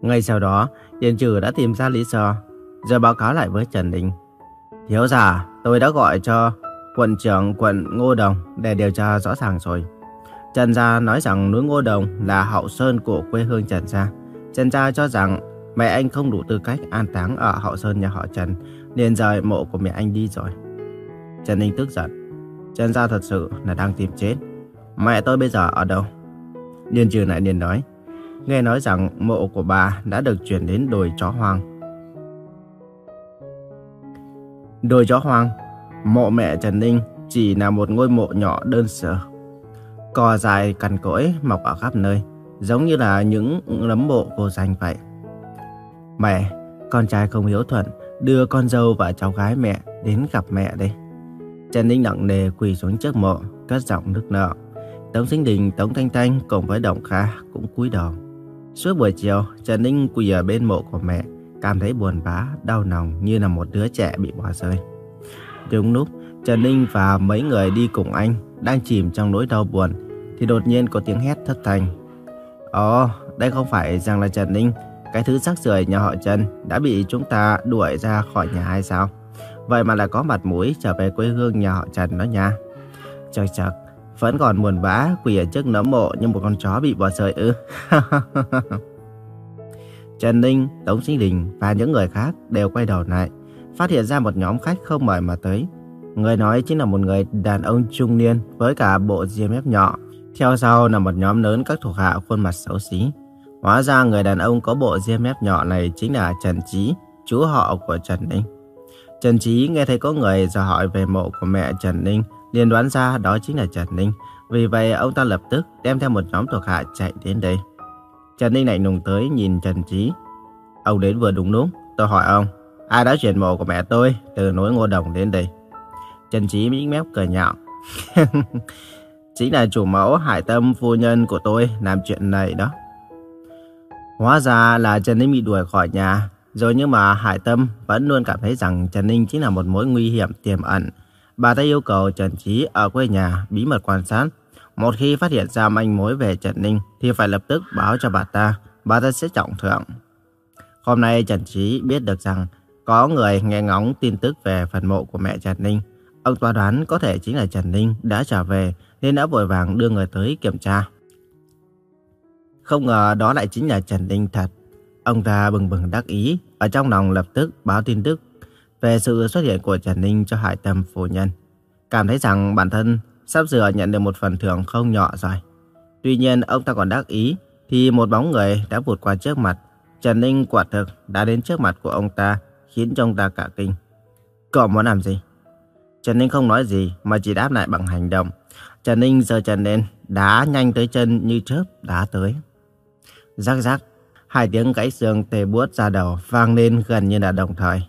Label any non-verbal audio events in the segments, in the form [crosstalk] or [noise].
Ngay sau đó, Điền Trừ đã tìm ra lý do, rồi báo cáo lại với Trần Đình. Thiếu giả, tôi đã gọi cho quận trưởng quận Ngô Đồng để điều tra rõ ràng rồi. Trần Gia nói rằng núi Ngô Đồng là hậu sơn của quê hương Trần Gia. Trần Gia cho rằng mẹ anh không đủ tư cách an táng ở hậu sơn nhà họ Trần, liền rời mộ của mẹ anh đi rồi. Trần Ninh tức giận. Trần Gia thật sự là đang tìm chết. Mẹ tôi bây giờ ở đâu? Điền trừ lại liền nói. Nghe nói rằng mộ của bà đã được chuyển đến đồi chó hoang. Đồi chó hoang, mộ mẹ Trần Ninh chỉ là một ngôi mộ nhỏ đơn sơ. Cỏ dài cằn cỗi mọc ở khắp nơi, giống như là những nấm mộ vô danh vậy. Mẹ, con trai không hiếu thuận, đưa con dâu và cháu gái mẹ đến gặp mẹ đây. Trần Ninh nặng nề quỳ xuống trước mộ, cất giọng nước nở. Tống Sinh Đình, Tống Thanh Thanh cùng với Đồng Kha cũng cúi đầu. Suốt buổi chiều, Trần Ninh quỳ ở bên mộ của mẹ, cảm thấy buồn bã, đau lòng như là một đứa trẻ bị bỏ rơi. Đúng lúc, Trần Ninh và mấy người đi cùng anh đang chìm trong nỗi đau buồn, thì đột nhiên có tiếng hét thất thanh. Ồ, đây không phải rằng là Trần Ninh, cái thứ sắc rưởi nhà họ Trần đã bị chúng ta đuổi ra khỏi nhà hay sao? Vậy mà lại có mặt mũi trở về quê hương nhà họ Trần đó nha. trời chật, vẫn còn buồn bã quỳ ở trước nấm mộ như một con chó bị bỏ rơi ư. [laughs] Trần Ninh, Tống Sinh Đình và những người khác đều quay đầu lại, phát hiện ra một nhóm khách không mời mà tới. Người nói chính là một người đàn ông trung niên với cả bộ diêm mép nhỏ. Theo sau là một nhóm lớn các thuộc hạ khuôn mặt xấu xí. Hóa ra người đàn ông có bộ diêm mép nhỏ này chính là Trần Chí, chú họ của Trần Ninh. Trần Chí nghe thấy có người dò hỏi về mộ của mẹ Trần Ninh, liền đoán ra đó chính là Trần Ninh. Vì vậy ông ta lập tức đem theo một nhóm thuộc hạ chạy đến đây. Trần Ninh lạnh lùng tới nhìn Trần Chí. Ông đến vừa đúng lúc, tôi hỏi ông, ai đã chuyển mộ của mẹ tôi từ núi Ngô Đồng đến đây? Trần Chí mỉm mép cười nhạo. [laughs] Chính là chủ mẫu Hải Tâm phu nhân của tôi làm chuyện này đó. Hóa ra là Trần Ninh bị đuổi khỏi nhà, rồi nhưng mà Hải Tâm vẫn luôn cảm thấy rằng Trần Ninh chính là một mối nguy hiểm tiềm ẩn. Bà ta yêu cầu Trần Chí ở quê nhà bí mật quan sát. Một khi phát hiện ra manh mối về Trần Ninh thì phải lập tức báo cho bà ta, bà ta sẽ trọng thưởng. Hôm nay Trần Chí biết được rằng có người nghe ngóng tin tức về phần mộ của mẹ Trần Ninh. Ông ta đoán có thể chính là Trần Ninh đã trở về nên đã vội vàng đưa người tới kiểm tra. Không ngờ đó lại chính là Trần Ninh thật. Ông ta bừng bừng đắc ý, ở trong lòng lập tức báo tin tức về sự xuất hiện của Trần Ninh cho Hải Tâm phu nhân. Cảm thấy rằng bản thân sắp sửa nhận được một phần thưởng không nhỏ rồi. Tuy nhiên ông ta còn đắc ý thì một bóng người đã vụt qua trước mặt. Trần Ninh quả thực đã đến trước mặt của ông ta khiến cho ông ta cả kinh. Cậu muốn làm gì? Trần Ninh không nói gì mà chỉ đáp lại bằng hành động. Trần Ninh giờ Trần lên, đá nhanh tới chân như chớp đá tới. Rắc rắc, hai tiếng gãy xương tê buốt ra đầu vang lên gần như là đồng thời.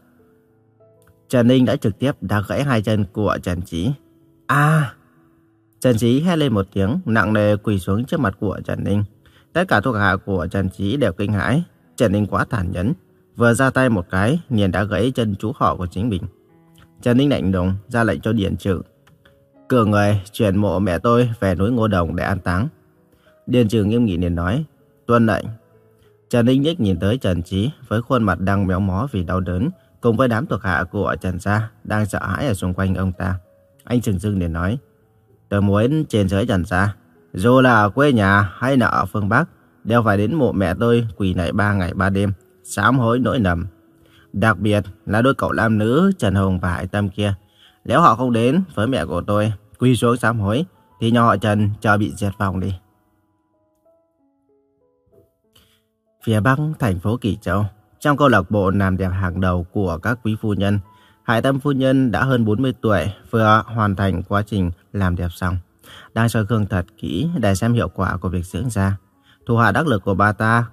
Trần Ninh đã trực tiếp đá gãy hai chân của Trần Chí. A! Trần Chí hét lên một tiếng, nặng nề quỳ xuống trước mặt của Trần Ninh. Tất cả thuộc hạ của Trần Chí đều kinh hãi. Trần Ninh quá tàn nhẫn, vừa ra tay một cái, liền đã gãy chân chú họ của chính mình. Trần Ninh lạnh lùng ra lệnh cho Điền Trừ. Cử người chuyển mộ mẹ tôi về núi Ngô Đồng để an táng. Điền Trừ nghiêm nghị liền nói, tuân lệnh. Trần Ninh nhích nhìn tới Trần Chí với khuôn mặt đang méo mó vì đau đớn, cùng với đám thuộc hạ của Trần Gia đang sợ hãi ở xung quanh ông ta. Anh trừng dưng liền nói, tôi muốn trên dưới Trần Gia, dù là ở quê nhà hay là ở phương Bắc, đều phải đến mộ mẹ tôi quỳ nại ba ngày ba đêm, sám hối nỗi nầm. Đặc biệt là đôi cậu nam nữ Trần Hồng và Hải Tâm kia. Nếu họ không đến với mẹ của tôi, quỳ xuống sám hối, thì nhà họ Trần cho bị diệt vong đi. Phía Bắc, thành phố Kỳ Châu, trong câu lạc bộ làm đẹp hàng đầu của các quý phu nhân, Hải Tâm phu nhân đã hơn 40 tuổi, vừa hoàn thành quá trình làm đẹp xong. Đang soi gương thật kỹ để xem hiệu quả của việc dưỡng da. Thủ hạ đắc lực của bà ta,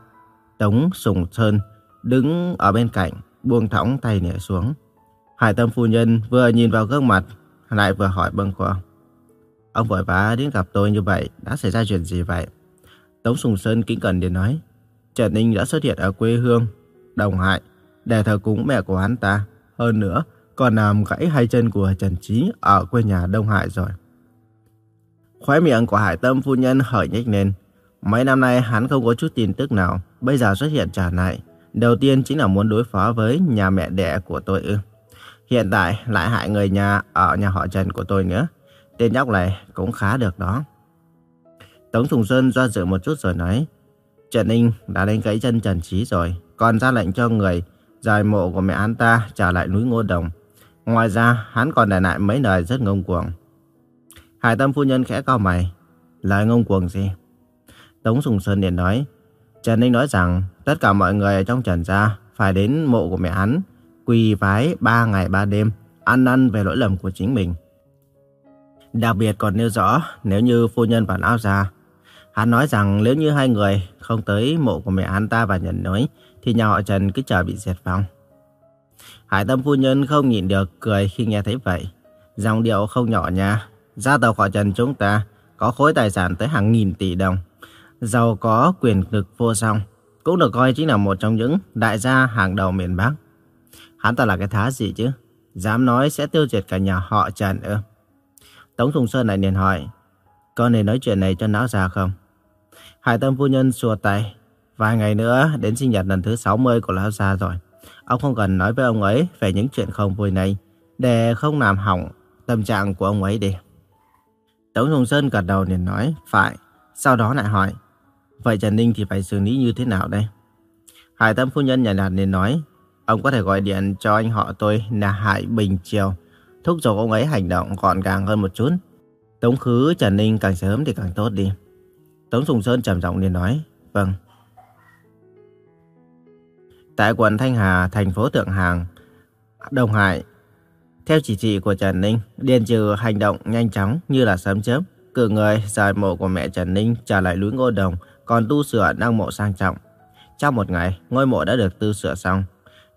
Tống Sùng Sơn, đứng ở bên cạnh, buông thõng tay nhẹ xuống. Hải Tâm phu nhân vừa nhìn vào gương mặt, lại vừa hỏi bâng khoa Ông vội vã đến gặp tôi như vậy, đã xảy ra chuyện gì vậy? Tống Sùng Sơn kính cẩn để nói. Trần Ninh đã xuất hiện ở quê hương, Đồng Hải, để thờ cúng mẹ của hắn ta. Hơn nữa, còn làm gãy hai chân của Trần Trí ở quê nhà Đông Hải rồi. Khóe miệng của Hải Tâm phu nhân hở nhếch lên. Mấy năm nay hắn không có chút tin tức nào, bây giờ xuất hiện trả lại. Đầu tiên chính là muốn đối phó với nhà mẹ đẻ của tôi ư. Hiện tại lại hại người nhà ở nhà họ Trần của tôi nữa. Tên nhóc này cũng khá được đó. Tống Thùng Sơn do dự một chút rồi nói. Trần Ninh đã đánh gãy chân Trần Trí rồi. Còn ra lệnh cho người rời mộ của mẹ hắn ta trả lại núi Ngô Đồng. Ngoài ra hắn còn để lại mấy lời rất ngông cuồng. Hải tâm phu nhân khẽ cau mày. Lời ngông cuồng gì? Tống Sùng Sơn liền nói. Trần Ninh nói rằng tất cả mọi người ở trong Trần gia phải đến mộ của mẹ hắn, quỳ vái ba ngày ba đêm, ăn năn về lỗi lầm của chính mình. Đặc biệt còn nêu rõ nếu như phu nhân và lão gia. Hắn nói rằng nếu như hai người không tới mộ của mẹ hắn ta và nhận nói thì nhà họ Trần cứ chờ bị diệt vong. Hải tâm phu nhân không nhịn được cười khi nghe thấy vậy. Dòng điệu không nhỏ nha. Gia tộc họ Trần chúng ta, có khối tài sản tới hàng nghìn tỷ đồng. Giàu có, quyền lực vô song. Cũng được coi chính là một trong những đại gia hàng đầu miền Bắc. Hắn ta là cái thá gì chứ? Dám nói sẽ tiêu diệt cả nhà họ Trần ư? Tống Thùng Sơn lại liền hỏi. Con nên nói chuyện này cho não già không? Hải tâm phu nhân xua tay. Vài ngày nữa đến sinh nhật lần thứ 60 của lão già rồi. Ông không cần nói với ông ấy về những chuyện không vui này. Để không làm hỏng tâm trạng của ông ấy đi. Tống Hồng Sơn gật đầu liền nói, phải. Sau đó lại hỏi, vậy Trần Ninh thì phải xử lý như thế nào đây? Hải Tâm Phu Nhân nhàn nhạt liền nói, ông có thể gọi điện cho anh họ tôi là Hải Bình Triều, thúc giục ông ấy hành động gọn gàng hơn một chút. Tống khứ Trần Ninh càng sớm thì càng tốt đi. Tống Sùng Sơn trầm giọng liền nói, vâng. Tại quận Thanh Hà, thành phố Thượng Hàng, Đông Hải, theo chỉ thị của Trần Ninh, Điền Trừ hành động nhanh chóng như là sớm chớp, cử người rời mộ của mẹ Trần Ninh trả lại núi Ngô Đồng, còn tu sửa năng mộ sang trọng. Trong một ngày, ngôi mộ đã được tu sửa xong.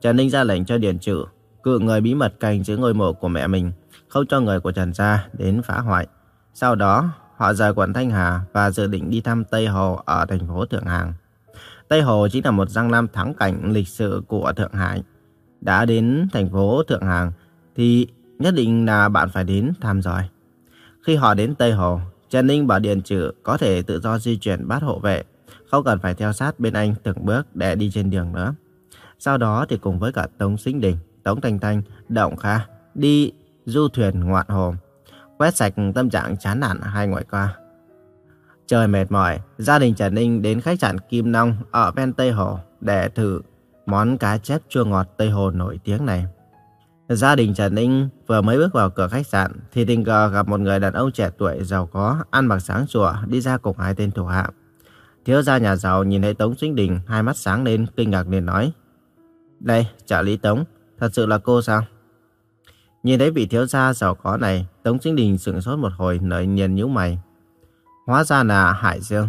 Trần Ninh ra lệnh cho Điền Trừ cử người bí mật canh giữ ngôi mộ của mẹ mình, không cho người của Trần gia đến phá hoại. Sau đó, họ rời quận Thanh Hà và dự định đi thăm Tây Hồ ở thành phố Thượng Hàng. Tây Hồ chính là một giang nam thắng cảnh lịch sử của Thượng Hải. Đã đến thành phố Thượng Hàng, thì nhất định là bạn phải đến tham rồi. Khi họ đến Tây Hồ, Trần Ninh bảo Điền Trử có thể tự do di chuyển bắt hộ vệ, không cần phải theo sát bên anh từng bước để đi trên đường nữa. Sau đó thì cùng với cả Tống Sinh Đình, Tống Thanh Thanh, Động Kha đi du thuyền ngoạn hồ, quét sạch tâm trạng chán nản hai ngoại qua. Trời mệt mỏi, gia đình Trần Ninh đến khách sạn Kim long ở ven Tây Hồ để thử món cá chép chua ngọt Tây Hồ nổi tiếng này. Gia đình Trần Ninh vừa mới bước vào cửa khách sạn thì tình cờ gặp một người đàn ông trẻ tuổi giàu có, ăn mặc sáng sủa đi ra cùng hai tên thủ hạ. Thiếu gia nhà giàu nhìn thấy Tống Sinh Đình, hai mắt sáng lên, kinh ngạc liền nói. Đây, trợ lý Tống, thật sự là cô sao? Nhìn thấy vị thiếu gia giàu có này, Tống Sinh Đình sững sốt một hồi nở nhiên nhíu mày. Hóa ra là Hải Dương,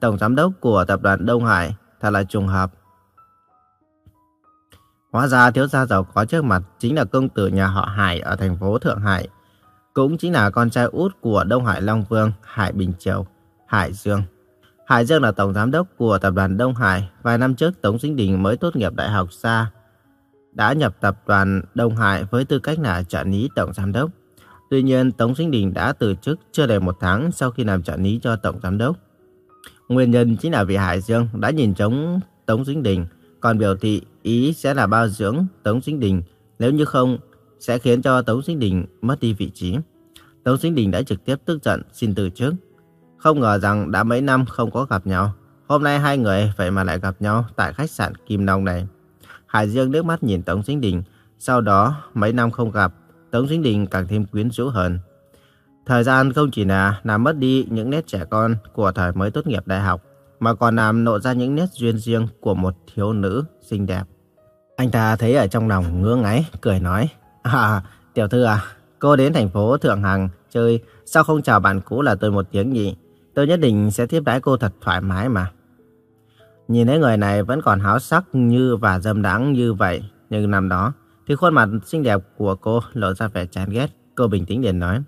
tổng giám đốc của tập đoàn Đông Hải, thật là trùng hợp. Hóa ra thiếu gia giàu có trước mặt chính là công tử nhà họ Hải ở thành phố Thượng Hải. Cũng chính là con trai út của Đông Hải Long Vương, Hải Bình Triều, Hải Dương. Hải Dương là tổng giám đốc của tập đoàn Đông Hải. Vài năm trước Tống Sinh Đình mới tốt nghiệp đại học xa. Đã nhập tập đoàn Đông Hải với tư cách là trợ lý tổng giám đốc. Tuy nhiên Tống Sinh Đình đã từ chức chưa đầy một tháng sau khi làm trợ lý cho tổng giám đốc. Nguyên nhân chính là vì Hải Dương đã nhìn trống Tống Sinh Đình còn biểu thị ý sẽ là bao dưỡng Tống Sinh Đình, nếu như không sẽ khiến cho Tống Sinh Đình mất đi vị trí. Tống Sinh Đình đã trực tiếp tức giận xin từ chức. Không ngờ rằng đã mấy năm không có gặp nhau, hôm nay hai người vậy mà lại gặp nhau tại khách sạn Kim Long này. Hải Dương nước mắt nhìn Tống Sinh Đình, sau đó mấy năm không gặp, Tống Sinh Đình càng thêm quyến rũ hơn. Thời gian không chỉ là làm mất đi những nét trẻ con của thời mới tốt nghiệp đại học, mà còn làm lộ ra những nét duyên riêng của một thiếu nữ xinh đẹp. Anh ta thấy ở trong lòng ngứa ngáy, cười nói, À, tiểu thư à, cô đến thành phố Thượng Hằng chơi, sao không chào bạn cũ là tôi một tiếng nhỉ? Tôi nhất định sẽ tiếp đái cô thật thoải mái mà. Nhìn thấy người này vẫn còn háo sắc như và dâm đãng như vậy, nhưng năm đó thì khuôn mặt xinh đẹp của cô lộ ra vẻ chán ghét. Cô bình tĩnh liền nói,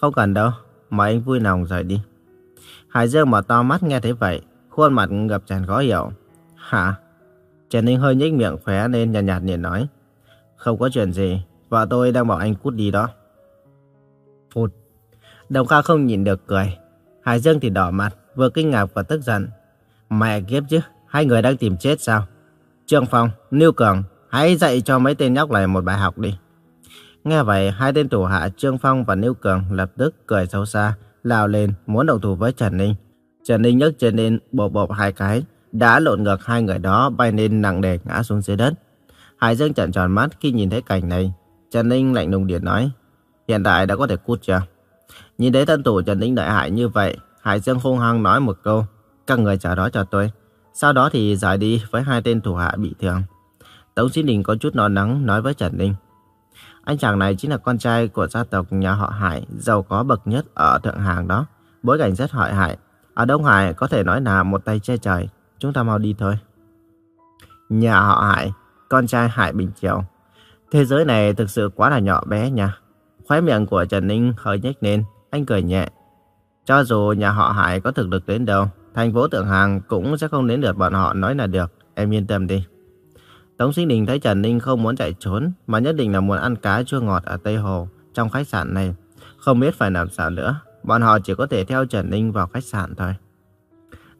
không cần đâu, mời anh vui lòng rời đi. Hải Dương mở to mắt nghe thấy vậy, khuôn mặt ngập tràn khó hiểu. Hả? Trần Ninh hơi nhếch miệng khóe nên nhạt nhạt liền nói. Không có chuyện gì, vợ tôi đang bảo anh cút đi đó. Phụt. Đồng Kha không nhìn được cười. Hải Dương thì đỏ mặt, vừa kinh ngạc và tức giận. Mẹ kiếp chứ, hai người đang tìm chết sao? Trương Phong, Niêu Cường, hãy dạy cho mấy tên nhóc này một bài học đi. Nghe vậy, hai tên thủ hạ Trương Phong và Niêu Cường lập tức cười xấu xa, lao lên muốn động thủ với Trần Ninh. Trần Ninh nhấc chân lên bộp bộp hai cái, đã lộn ngược hai người đó bay lên nặng nề ngã xuống dưới đất. Hải Dương trợn tròn mắt khi nhìn thấy cảnh này. Trần Ninh lạnh lùng điện nói, hiện tại đã có thể cút chưa? Nhìn thấy thân thủ Trần Ninh đại hại như vậy, Hải Dương hung hăng nói một câu, các người trả đó cho tôi. Sau đó thì giải đi với hai tên thủ hạ bị thương. Tống Chí Đình có chút nó nắng nói với Trần Ninh. Anh chàng này chính là con trai của gia tộc nhà họ Hải, giàu có bậc nhất ở Thượng Hàng đó. Bối cảnh rất hỏi Hải. Ở Đông Hải có thể nói là một tay che trời. Chúng ta mau đi thôi. Nhà họ Hải, con trai Hải Bình Triều. Thế giới này thực sự quá là nhỏ bé nha. Khóe miệng của Trần Ninh hơi nhếch lên, anh cười nhẹ. Cho dù nhà họ Hải có thực lực đến đâu, thành phố Thượng Hàng cũng sẽ không đến được bọn họ nói là được. Em yên tâm đi. Tống Sinh Đình thấy Trần Ninh không muốn chạy trốn, mà nhất định là muốn ăn cá chua ngọt ở Tây Hồ, trong khách sạn này. Không biết phải làm sao nữa, bọn họ chỉ có thể theo Trần Ninh vào khách sạn thôi.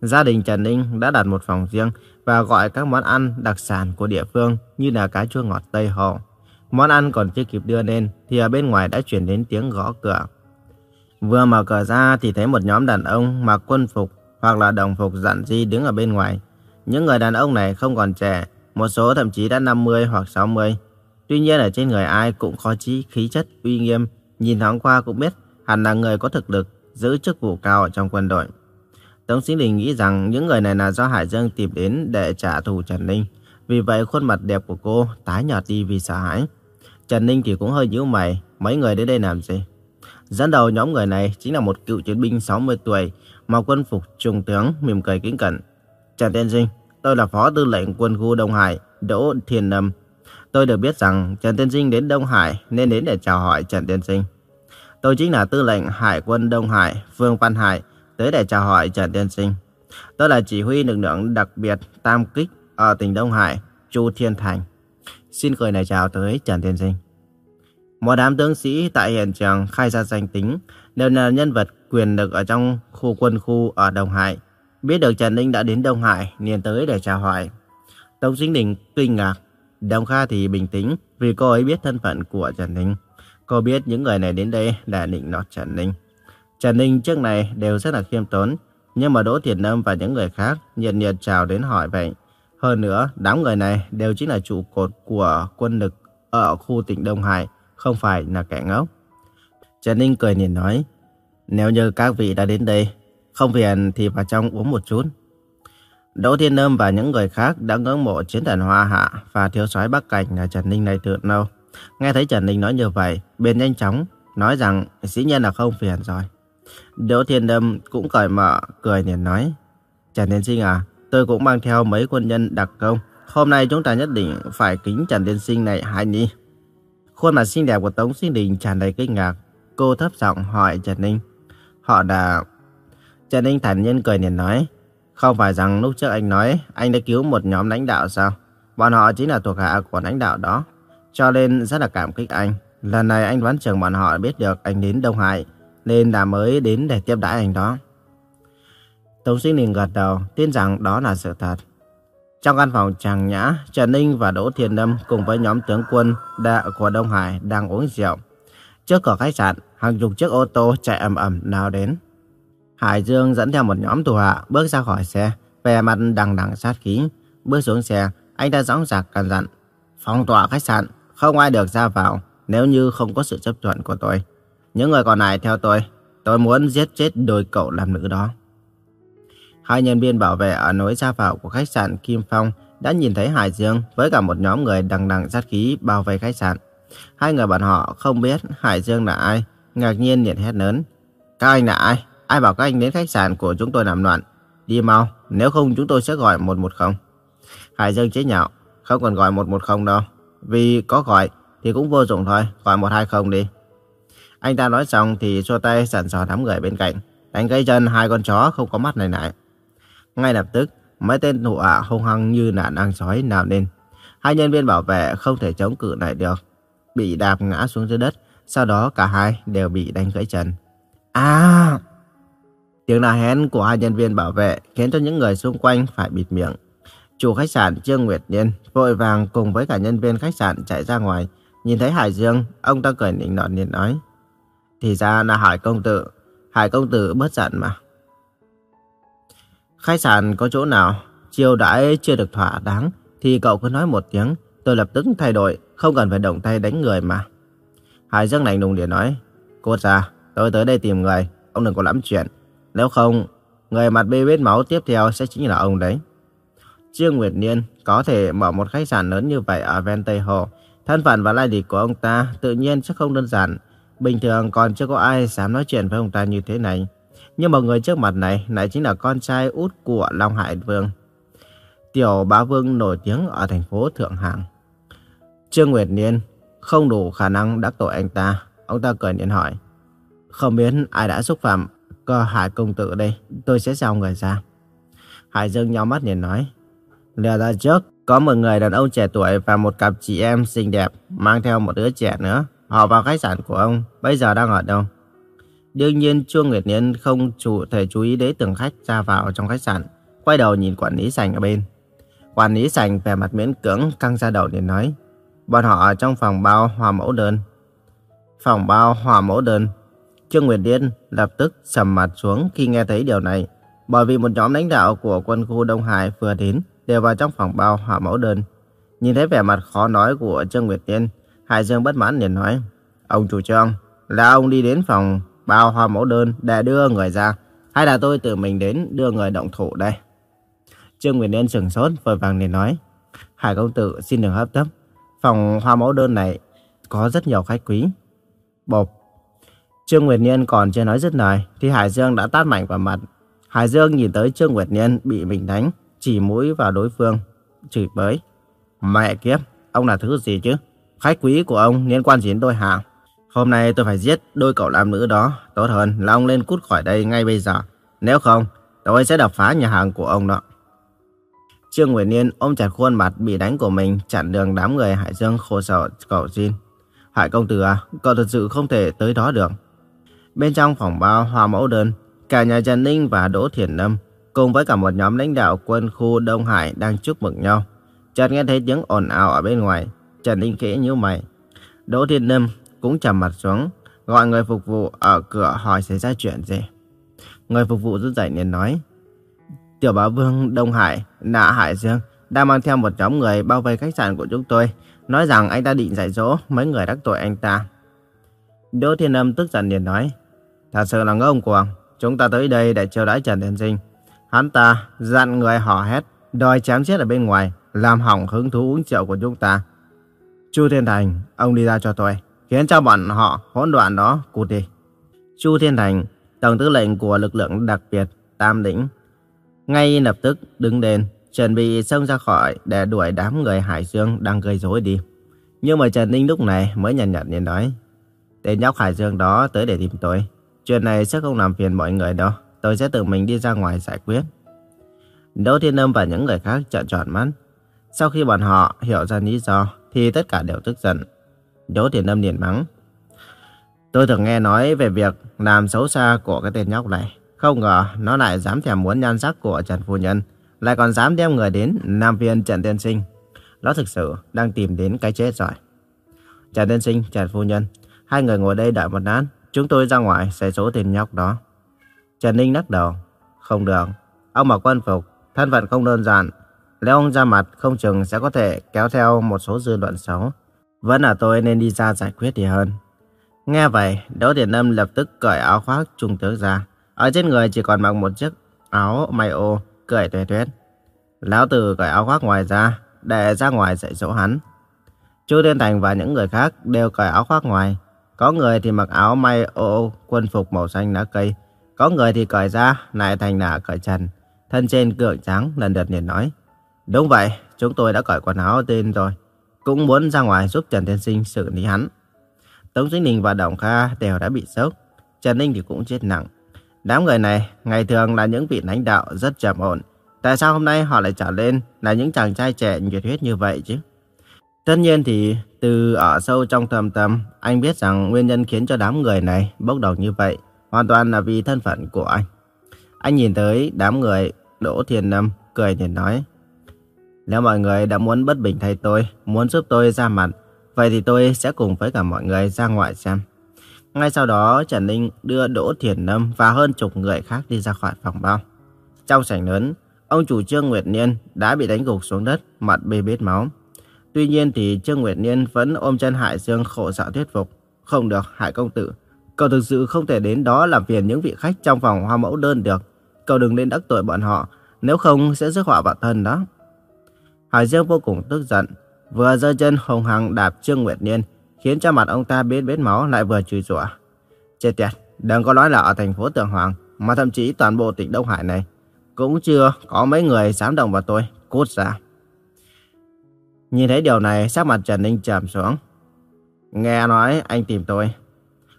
Gia đình Trần Ninh đã đặt một phòng riêng và gọi các món ăn đặc sản của địa phương như là cá chua ngọt Tây Hồ. Món ăn còn chưa kịp đưa lên thì ở bên ngoài đã chuyển đến tiếng gõ cửa. Vừa mở cửa ra thì thấy một nhóm đàn ông mặc quân phục hoặc là đồng phục dặn di đứng ở bên ngoài. Những người đàn ông này không còn trẻ, một số thậm chí đã 50 hoặc 60. Tuy nhiên ở trên người ai cũng có chí khí chất uy nghiêm, nhìn thoáng qua cũng biết hẳn là người có thực lực, giữ chức vụ cao ở trong quân đội. Tống Sinh Đình nghĩ rằng những người này là do Hải Dương tìm đến để trả thù Trần Ninh. Vì vậy khuôn mặt đẹp của cô tái nhợt đi vì sợ hãi. Trần Ninh thì cũng hơi nhíu mày, mấy người đến đây làm gì? Dẫn đầu nhóm người này chính là một cựu chiến binh 60 tuổi, mặc quân phục trung tướng, mỉm cười kính cẩn. Trần Tiên Sinh, tôi là phó tư lệnh quân khu Đông Hải, Đỗ Thiên Lâm. Tôi được biết rằng Trần Tiên Sinh đến Đông Hải nên đến để chào hỏi Trần Tiên Sinh. Tôi chính là tư lệnh Hải quân Đông Hải, Vương Văn Hải, tới để chào hỏi Trần Tiên Sinh. Tôi là chỉ huy lực lượng đặc biệt Tam Kích ở tỉnh Đông Hải, Chu Thiên Thành. Xin cười này chào tới Trần Tiên Sinh. Một đám tướng sĩ tại hiện trường khai ra danh tính, đều là nhân vật quyền lực ở trong khu quân khu ở Đông Hải. Biết được Trần Ninh đã đến Đông Hải, liền tới để chào hỏi. Tống Sinh Đình kinh ngạc, Đồng Kha thì bình tĩnh vì cô ấy biết thân phận của Trần Ninh. Cô biết những người này đến đây là định nọt Trần Ninh. Trần Ninh trước này đều rất là khiêm tốn, nhưng mà Đỗ Thiền Lâm và những người khác nhiệt nhiệt chào đến hỏi vậy. Hơn nữa, đám người này đều chính là trụ cột của quân lực ở khu tỉnh Đông Hải, không phải là kẻ ngốc. Trần Ninh cười nhìn nói, nếu như các vị đã đến đây, không phiền thì vào trong uống một chút. Đỗ Thiên Lâm và những người khác đã ngưỡng mộ chiến thần Hoa Hạ và thiếu soái Bắc Cảnh là Trần Ninh này từ lâu. Nghe thấy Trần Ninh nói như vậy, bên nhanh chóng nói rằng dĩ nhiên là không phiền rồi. Đỗ Thiên Lâm cũng cởi mở, cười nhìn nói, Trần Tiên Sinh à, tôi cũng mang theo mấy quân nhân đặc công. Hôm nay chúng ta nhất định phải kính Trần Tiên Sinh này hai nhi. Khuôn mặt xinh đẹp của Tống Sinh Đình tràn đầy kinh ngạc. Cô thấp giọng hỏi Trần Ninh. Họ đã... Trần Ninh thản nhiên cười liền nói. Không phải rằng lúc trước anh nói anh đã cứu một nhóm lãnh đạo sao? Bọn họ chính là thuộc hạ của lãnh đạo đó. Cho nên rất là cảm kích anh. Lần này anh đoán chừng bọn họ biết được anh đến Đông Hải. Nên đã mới đến để tiếp đãi anh đó. Tống Sinh Đình gật đầu, tin rằng đó là sự thật. Trong căn phòng tràng nhã, Trần Ninh và Đỗ Thiên Lâm cùng với nhóm tướng quân đạ của Đông Hải đang uống rượu. Trước cửa khách sạn, hàng chục chiếc ô tô chạy ầm ầm nào đến. Hải Dương dẫn theo một nhóm tù hạ bước ra khỏi xe, vẻ mặt đằng đằng sát khí. Bước xuống xe, anh ta dõng dạc căn dặn. Phong tỏa khách sạn, không ai được ra vào nếu như không có sự chấp thuận của tôi. Những người còn lại theo tôi, tôi muốn giết chết đôi cậu làm nữ đó. Hai nhân viên bảo vệ ở nối ra vào của khách sạn Kim Phong đã nhìn thấy Hải Dương với cả một nhóm người đằng đằng sát khí bao vây khách sạn. Hai người bọn họ không biết Hải Dương là ai, ngạc nhiên liền hét lớn. Các anh là ai? Ai bảo các anh đến khách sạn của chúng tôi làm loạn? Đi mau, nếu không chúng tôi sẽ gọi 110. Hải Dương chế nhạo, không cần gọi 110 đâu. Vì có gọi thì cũng vô dụng thôi, gọi 120 đi. Anh ta nói xong thì xua tay sẵn sò đám người bên cạnh. Đánh cây chân hai con chó không có mắt này lại. Ngay lập tức, mấy tên thủ hạ hung hăng như nạn đang sói nào lên. Hai nhân viên bảo vệ không thể chống cự lại được. Bị đạp ngã xuống dưới đất, sau đó cả hai đều bị đánh gãy chân. À! Tiếng la hét của hai nhân viên bảo vệ khiến cho những người xung quanh phải bịt miệng. Chủ khách sạn Trương Nguyệt Nhiên vội vàng cùng với cả nhân viên khách sạn chạy ra ngoài. Nhìn thấy Hải Dương, ông ta cười nịnh nọt liền nói. Thì ra là Hải công tử. Hải công tử bất giận mà. Khách sạn có chỗ nào chiêu đãi chưa được thỏa đáng thì cậu cứ nói một tiếng, tôi lập tức thay đổi, không cần phải động tay đánh người mà. Hải Dương lạnh lùng để nói, cô ra, tôi tới đây tìm người, ông đừng có lắm chuyện. Nếu không, người mặt bê vết máu tiếp theo sẽ chính là ông đấy. Trương Nguyệt Niên có thể mở một khách sạn lớn như vậy ở ven Tây Hồ. Thân phận và lai lịch của ông ta tự nhiên sẽ không đơn giản. Bình thường còn chưa có ai dám nói chuyện với ông ta như thế này. Nhưng mà người trước mặt này lại chính là con trai út của Long Hải Vương. Tiểu bá vương nổi tiếng ở thành phố Thượng Hạng. Trương Nguyệt Niên không đủ khả năng đắc tội anh ta. Ông ta cười niên hỏi. Không biết ai đã xúc phạm cơ Hải công tử đây. Tôi sẽ giao người ra. Hải Dương nhau mắt nhìn nói. Lừa ra trước, có một người đàn ông trẻ tuổi và một cặp chị em xinh đẹp mang theo một đứa trẻ nữa. Họ vào khách sạn của ông, bây giờ đang ở đâu? Đương nhiên Chu Nguyệt Niên không chủ thể chú ý đến từng khách ra vào trong khách sạn. Quay đầu nhìn quản lý sành ở bên. Quản lý sành vẻ mặt miễn cưỡng căng ra đầu để nói. Bọn họ ở trong phòng bao hòa mẫu đơn. Phòng bao hòa mẫu đơn. Trương Nguyệt Điên lập tức sầm mặt xuống khi nghe thấy điều này. Bởi vì một nhóm lãnh đạo của quân khu Đông Hải vừa đến đều vào trong phòng bao hòa mẫu đơn. Nhìn thấy vẻ mặt khó nói của Trương Nguyệt Điên, Hải Dương bất mãn liền nói. Ông chủ trương, là ông đi đến phòng bao hòa mẫu đơn để đưa người ra. Hay là tôi tự mình đến đưa người động thủ đây? Trương Nguyệt Điên sừng sốt vội vàng liền nói. Hải công tử xin đừng hấp tấp. Phòng hoa mẫu đơn này có rất nhiều khách quý. Bộp. Trương Nguyệt Nhiên còn chưa nói dứt lời thì Hải Dương đã tát mạnh vào mặt. Hải Dương nhìn tới Trương Nguyệt Nhiên bị mình đánh, chỉ mũi vào đối phương, chửi bới. Mẹ kiếp, ông là thứ gì chứ? Khách quý của ông liên quan gì đến tôi hả? Hôm nay tôi phải giết đôi cậu nam nữ đó. Tốt hơn là ông lên cút khỏi đây ngay bây giờ. Nếu không, tôi sẽ đập phá nhà hàng của ông đó. Trương Nguyệt Niên ôm chặt khuôn mặt bị đánh của mình chặn đường đám người Hải Dương khổ sở cầu xin. Hải công tử à, cậu thật sự không thể tới đó được. Bên trong phòng bao hoa mẫu đơn, cả nhà Trần Ninh và Đỗ Thiền Lâm cùng với cả một nhóm lãnh đạo quân khu Đông Hải đang chúc mừng nhau. Chợt nghe thấy tiếng ồn ào ở bên ngoài, Trần Ninh khẽ nhíu mày. Đỗ thiên Lâm cũng trầm mặt xuống, gọi người phục vụ ở cửa hỏi xảy ra chuyện gì. Người phục vụ rút dậy nên nói, Tiểu bá vương Đông Hải, Nạ Hải Dương đang mang theo một nhóm người bao vây khách sạn của chúng tôi, nói rằng anh ta định dạy dỗ mấy người đắc tội anh ta. Đỗ Thiên Âm tức giận liền nói, thật sự là ngông cuồng, chúng ta tới đây để chiêu đãi Trần Thiên Sinh. Hắn ta dặn người họ hét, đòi chém chết ở bên ngoài, làm hỏng hứng thú uống rượu của chúng ta. Chu Thiên Thành, ông đi ra cho tôi, khiến cho bọn họ hỗn loạn đó cút đi. Chu Thiên Thành, tổng tư lệnh của lực lượng đặc biệt Tam Đỉnh, ngay lập tức đứng lên, chuẩn bị xông ra khỏi để đuổi đám người Hải Dương đang gây rối đi. Nhưng mà Trần Ninh lúc này mới nhận nhận nhìn nói, tên nhóc Hải Dương đó tới để tìm tôi. Chuyện này sẽ không làm phiền mọi người đâu, tôi sẽ tự mình đi ra ngoài giải quyết. Đỗ Thiên Âm và những người khác trợn tròn mắt. Sau khi bọn họ hiểu ra lý do, thì tất cả đều tức giận. Đỗ Thiên Âm liền mắng. Tôi thường nghe nói về việc làm xấu xa của cái tên nhóc này. Không ngờ nó lại dám thèm muốn nhan sắc của Trần Phu Nhân, lại còn dám đem người đến Nam Viên Trần Tiên Sinh. Nó thực sự đang tìm đến cái chết rồi. Trần Tiên Sinh, Trần Phu Nhân, hai người ngồi đây đợi một lát, chúng tôi ra ngoài sẽ số tên nhóc đó. Trần Ninh lắc đầu, không được, ông mặc quân phục, thân phận không đơn giản. Nếu ông ra mặt không chừng sẽ có thể kéo theo một số dư luận xấu. Vẫn là tôi nên đi ra giải quyết thì hơn. Nghe vậy, Đỗ Tiền Lâm lập tức cởi áo khoác trung tướng ra. Ở trên người chỉ còn mặc một chiếc áo may ô, cười tuệ tuyết. Lão Tử cởi áo khoác ngoài ra, để ra ngoài dạy dỗ hắn. Chu Thiên Thành và những người khác đều cởi áo khoác ngoài. Có người thì mặc áo may ô quân phục màu xanh lá cây. Có người thì cởi ra, lại thành nạ cởi trần. Thân trên cường trắng lần lượt liền nói. Đúng vậy, chúng tôi đã cởi quần áo tên rồi. Cũng muốn ra ngoài giúp Trần Thiên Sinh xử lý hắn. Tống Duy Ninh và Đồng Kha đều đã bị sốc. Trần Ninh thì cũng chết nặng. Đám người này ngày thường là những vị lãnh đạo rất trầm ổn. Tại sao hôm nay họ lại trở lên là những chàng trai trẻ nhiệt huyết như vậy chứ? Tất nhiên thì từ ở sâu trong thầm tâm, anh biết rằng nguyên nhân khiến cho đám người này bốc đồng như vậy hoàn toàn là vì thân phận của anh. Anh nhìn tới đám người Đỗ Thiên Lâm cười nhìn nói. Nếu mọi người đã muốn bất bình thay tôi, muốn giúp tôi ra mặt, vậy thì tôi sẽ cùng với cả mọi người ra ngoài xem. Ngay sau đó, Trần Ninh đưa Đỗ Thiền Lâm và hơn chục người khác đi ra khỏi phòng bao. Trong sảnh lớn, ông chủ Trương Nguyệt Niên đã bị đánh gục xuống đất, mặt bê bết máu. Tuy nhiên thì Trương Nguyệt Niên vẫn ôm chân Hải Dương khổ sở thuyết phục. Không được, Hải Công Tử. Cậu thực sự không thể đến đó làm phiền những vị khách trong phòng hoa mẫu đơn được. Cậu đừng nên đắc tội bọn họ, nếu không sẽ rước họa vào thân đó. Hải Dương vô cùng tức giận, vừa giơ chân hùng hăng đạp Trương Nguyệt Niên, khiến cho mặt ông ta biến bết máu lại vừa chửi rủa. Chết tiệt, đừng có nói là ở thành phố Tường Hoàng, mà thậm chí toàn bộ tỉnh Đông Hải này, cũng chưa có mấy người dám động vào tôi, cút ra. Nhìn thấy điều này, sắc mặt Trần Ninh trầm xuống. Nghe nói anh tìm tôi.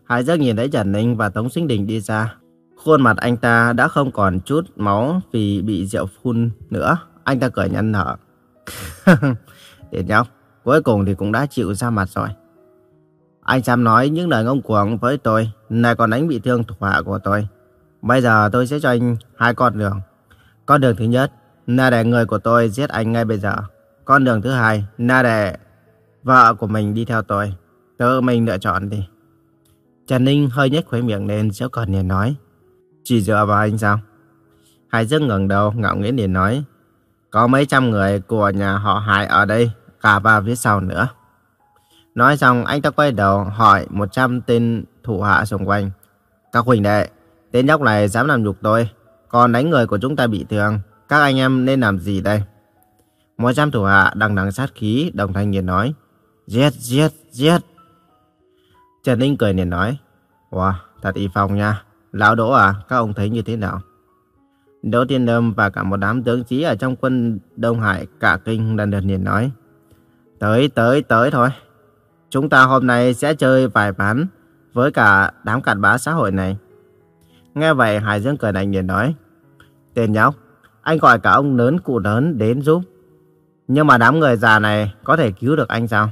Hải Dương nhìn thấy Trần Ninh và Tống Sinh Đình đi ra. Khuôn mặt anh ta đã không còn chút máu vì bị rượu phun nữa. Anh ta cười nhăn nở. [laughs] Điền nhóc, cuối cùng thì cũng đã chịu ra mặt rồi. Anh Sam nói những lời ngông cuồng với tôi, này còn đánh bị thương thuộc hạ của tôi. Bây giờ tôi sẽ cho anh hai con đường. Con đường thứ nhất là để người của tôi giết anh ngay bây giờ. Con đường thứ hai là để vợ của mình đi theo tôi. Tự mình lựa chọn đi. Trần Ninh hơi nhếch khóe miệng lên giễu còn liền nói. Chỉ dựa vào anh sao? Hải Dương ngẩng đầu ngạo nghễ liền nói. Có mấy trăm người của nhà họ Hải ở đây, cả ba phía sau nữa. Nói xong anh ta quay đầu hỏi 100 tên thủ hạ xung quanh. Các huynh đệ, tên nhóc này dám làm nhục tôi, còn đánh người của chúng ta bị thương. Các anh em nên làm gì đây? 100 thủ hạ đằng đằng sát khí, đồng thanh nhiên nói. Giết, giết, giết. Trần Ninh cười liền nói. Wow, thật y phong nha. Lão Đỗ à, các ông thấy như thế nào? Đỗ Thiên Lâm và cả một đám tướng sĩ ở trong quân Đông Hải cả kinh lần lượt liền nói. Tới, tới, tới thôi. Chúng ta hôm nay sẽ chơi vài ván với cả đám cặn bã xã hội này. Nghe vậy Hải Dương cười lạnh liền nói. Tên nhóc, anh gọi cả ông lớn cụ lớn đến giúp. Nhưng mà đám người già này có thể cứu được anh sao?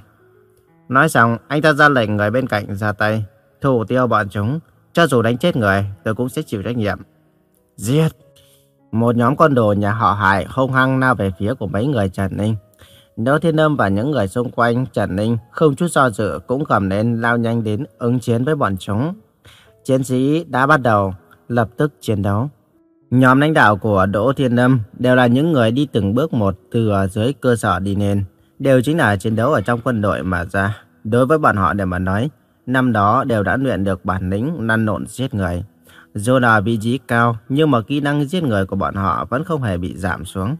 Nói xong, anh ta ra lệnh người bên cạnh ra tay, thủ tiêu bọn chúng. Cho dù đánh chết người, tôi cũng sẽ chịu trách nhiệm. Giết! Một nhóm con đồ nhà họ Hải hung hăng lao về phía của mấy người Trần Ninh. Đỗ Thiên Âm và những người xung quanh Trần Ninh không chút do dự cũng cầm lên lao nhanh đến ứng chiến với bọn chúng. Chiến sĩ đã bắt đầu lập tức chiến đấu. Nhóm lãnh đạo của Đỗ Thiên Lâm đều là những người đi từng bước một từ dưới cơ sở đi lên. Đều chính là chiến đấu ở trong quân đội mà ra. Đối với bọn họ để mà nói, năm đó đều đã luyện được bản lĩnh năn nộn giết người. Dù là vị trí cao, nhưng mà kỹ năng giết người của bọn họ vẫn không hề bị giảm xuống.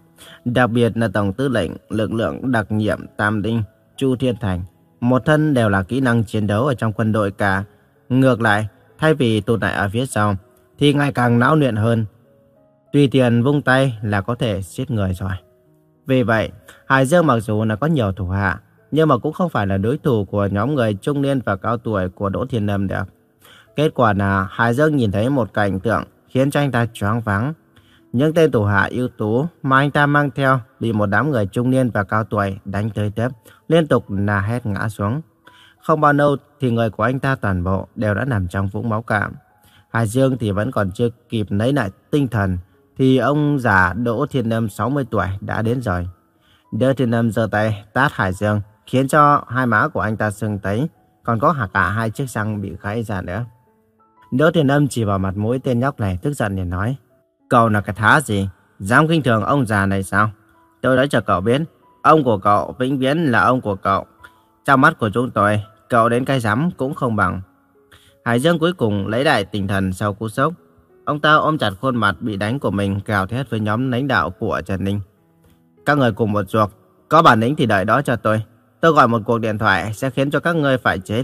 Đặc biệt là Tổng tư lệnh lực lượng đặc nhiệm Tam Đinh, Chu Thiên Thành. Một thân đều là kỹ năng chiến đấu ở trong quân đội cả. Ngược lại, thay vì tụt lại ở phía sau, thì ngày càng não luyện hơn. Tùy tiền vung tay là có thể giết người rồi. Vì vậy, Hải Dương mặc dù là có nhiều thủ hạ, nhưng mà cũng không phải là đối thủ của nhóm người trung niên và cao tuổi của Đỗ Thiên Lâm được. Kết quả là Hải Dương nhìn thấy một cảnh tượng khiến cho anh ta choáng váng. Những tên thủ hạ ưu tú mà anh ta mang theo bị một đám người trung niên và cao tuổi đánh tới tấp, liên tục là hét ngã xuống. Không bao lâu thì người của anh ta toàn bộ đều đã nằm trong vũng máu cạn Hải Dương thì vẫn còn chưa kịp lấy lại tinh thần thì ông già Đỗ Thiên Lâm 60 tuổi đã đến rồi. Đỗ Thiên Lâm giơ tay tát Hải Dương khiến cho hai má của anh ta sưng tấy, còn có cả hai chiếc răng bị gãy ra nữa. Đỗ Thiên Âm chỉ vào mặt mũi tên nhóc này tức giận liền nói. Cậu là cái thá gì? Dám kinh thường ông già này sao? Tôi đã cho cậu biết, ông của cậu vĩnh viễn là ông của cậu. Trong mắt của chúng tôi, cậu đến cái rắm cũng không bằng. Hải Dương cuối cùng lấy lại tinh thần sau cú sốc. Ông ta ôm chặt khuôn mặt bị đánh của mình gào thét với nhóm lãnh đạo của Trần Ninh. Các người cùng một ruột, có bản lĩnh thì đợi đó cho tôi. Tôi gọi một cuộc điện thoại sẽ khiến cho các ngươi phải chết.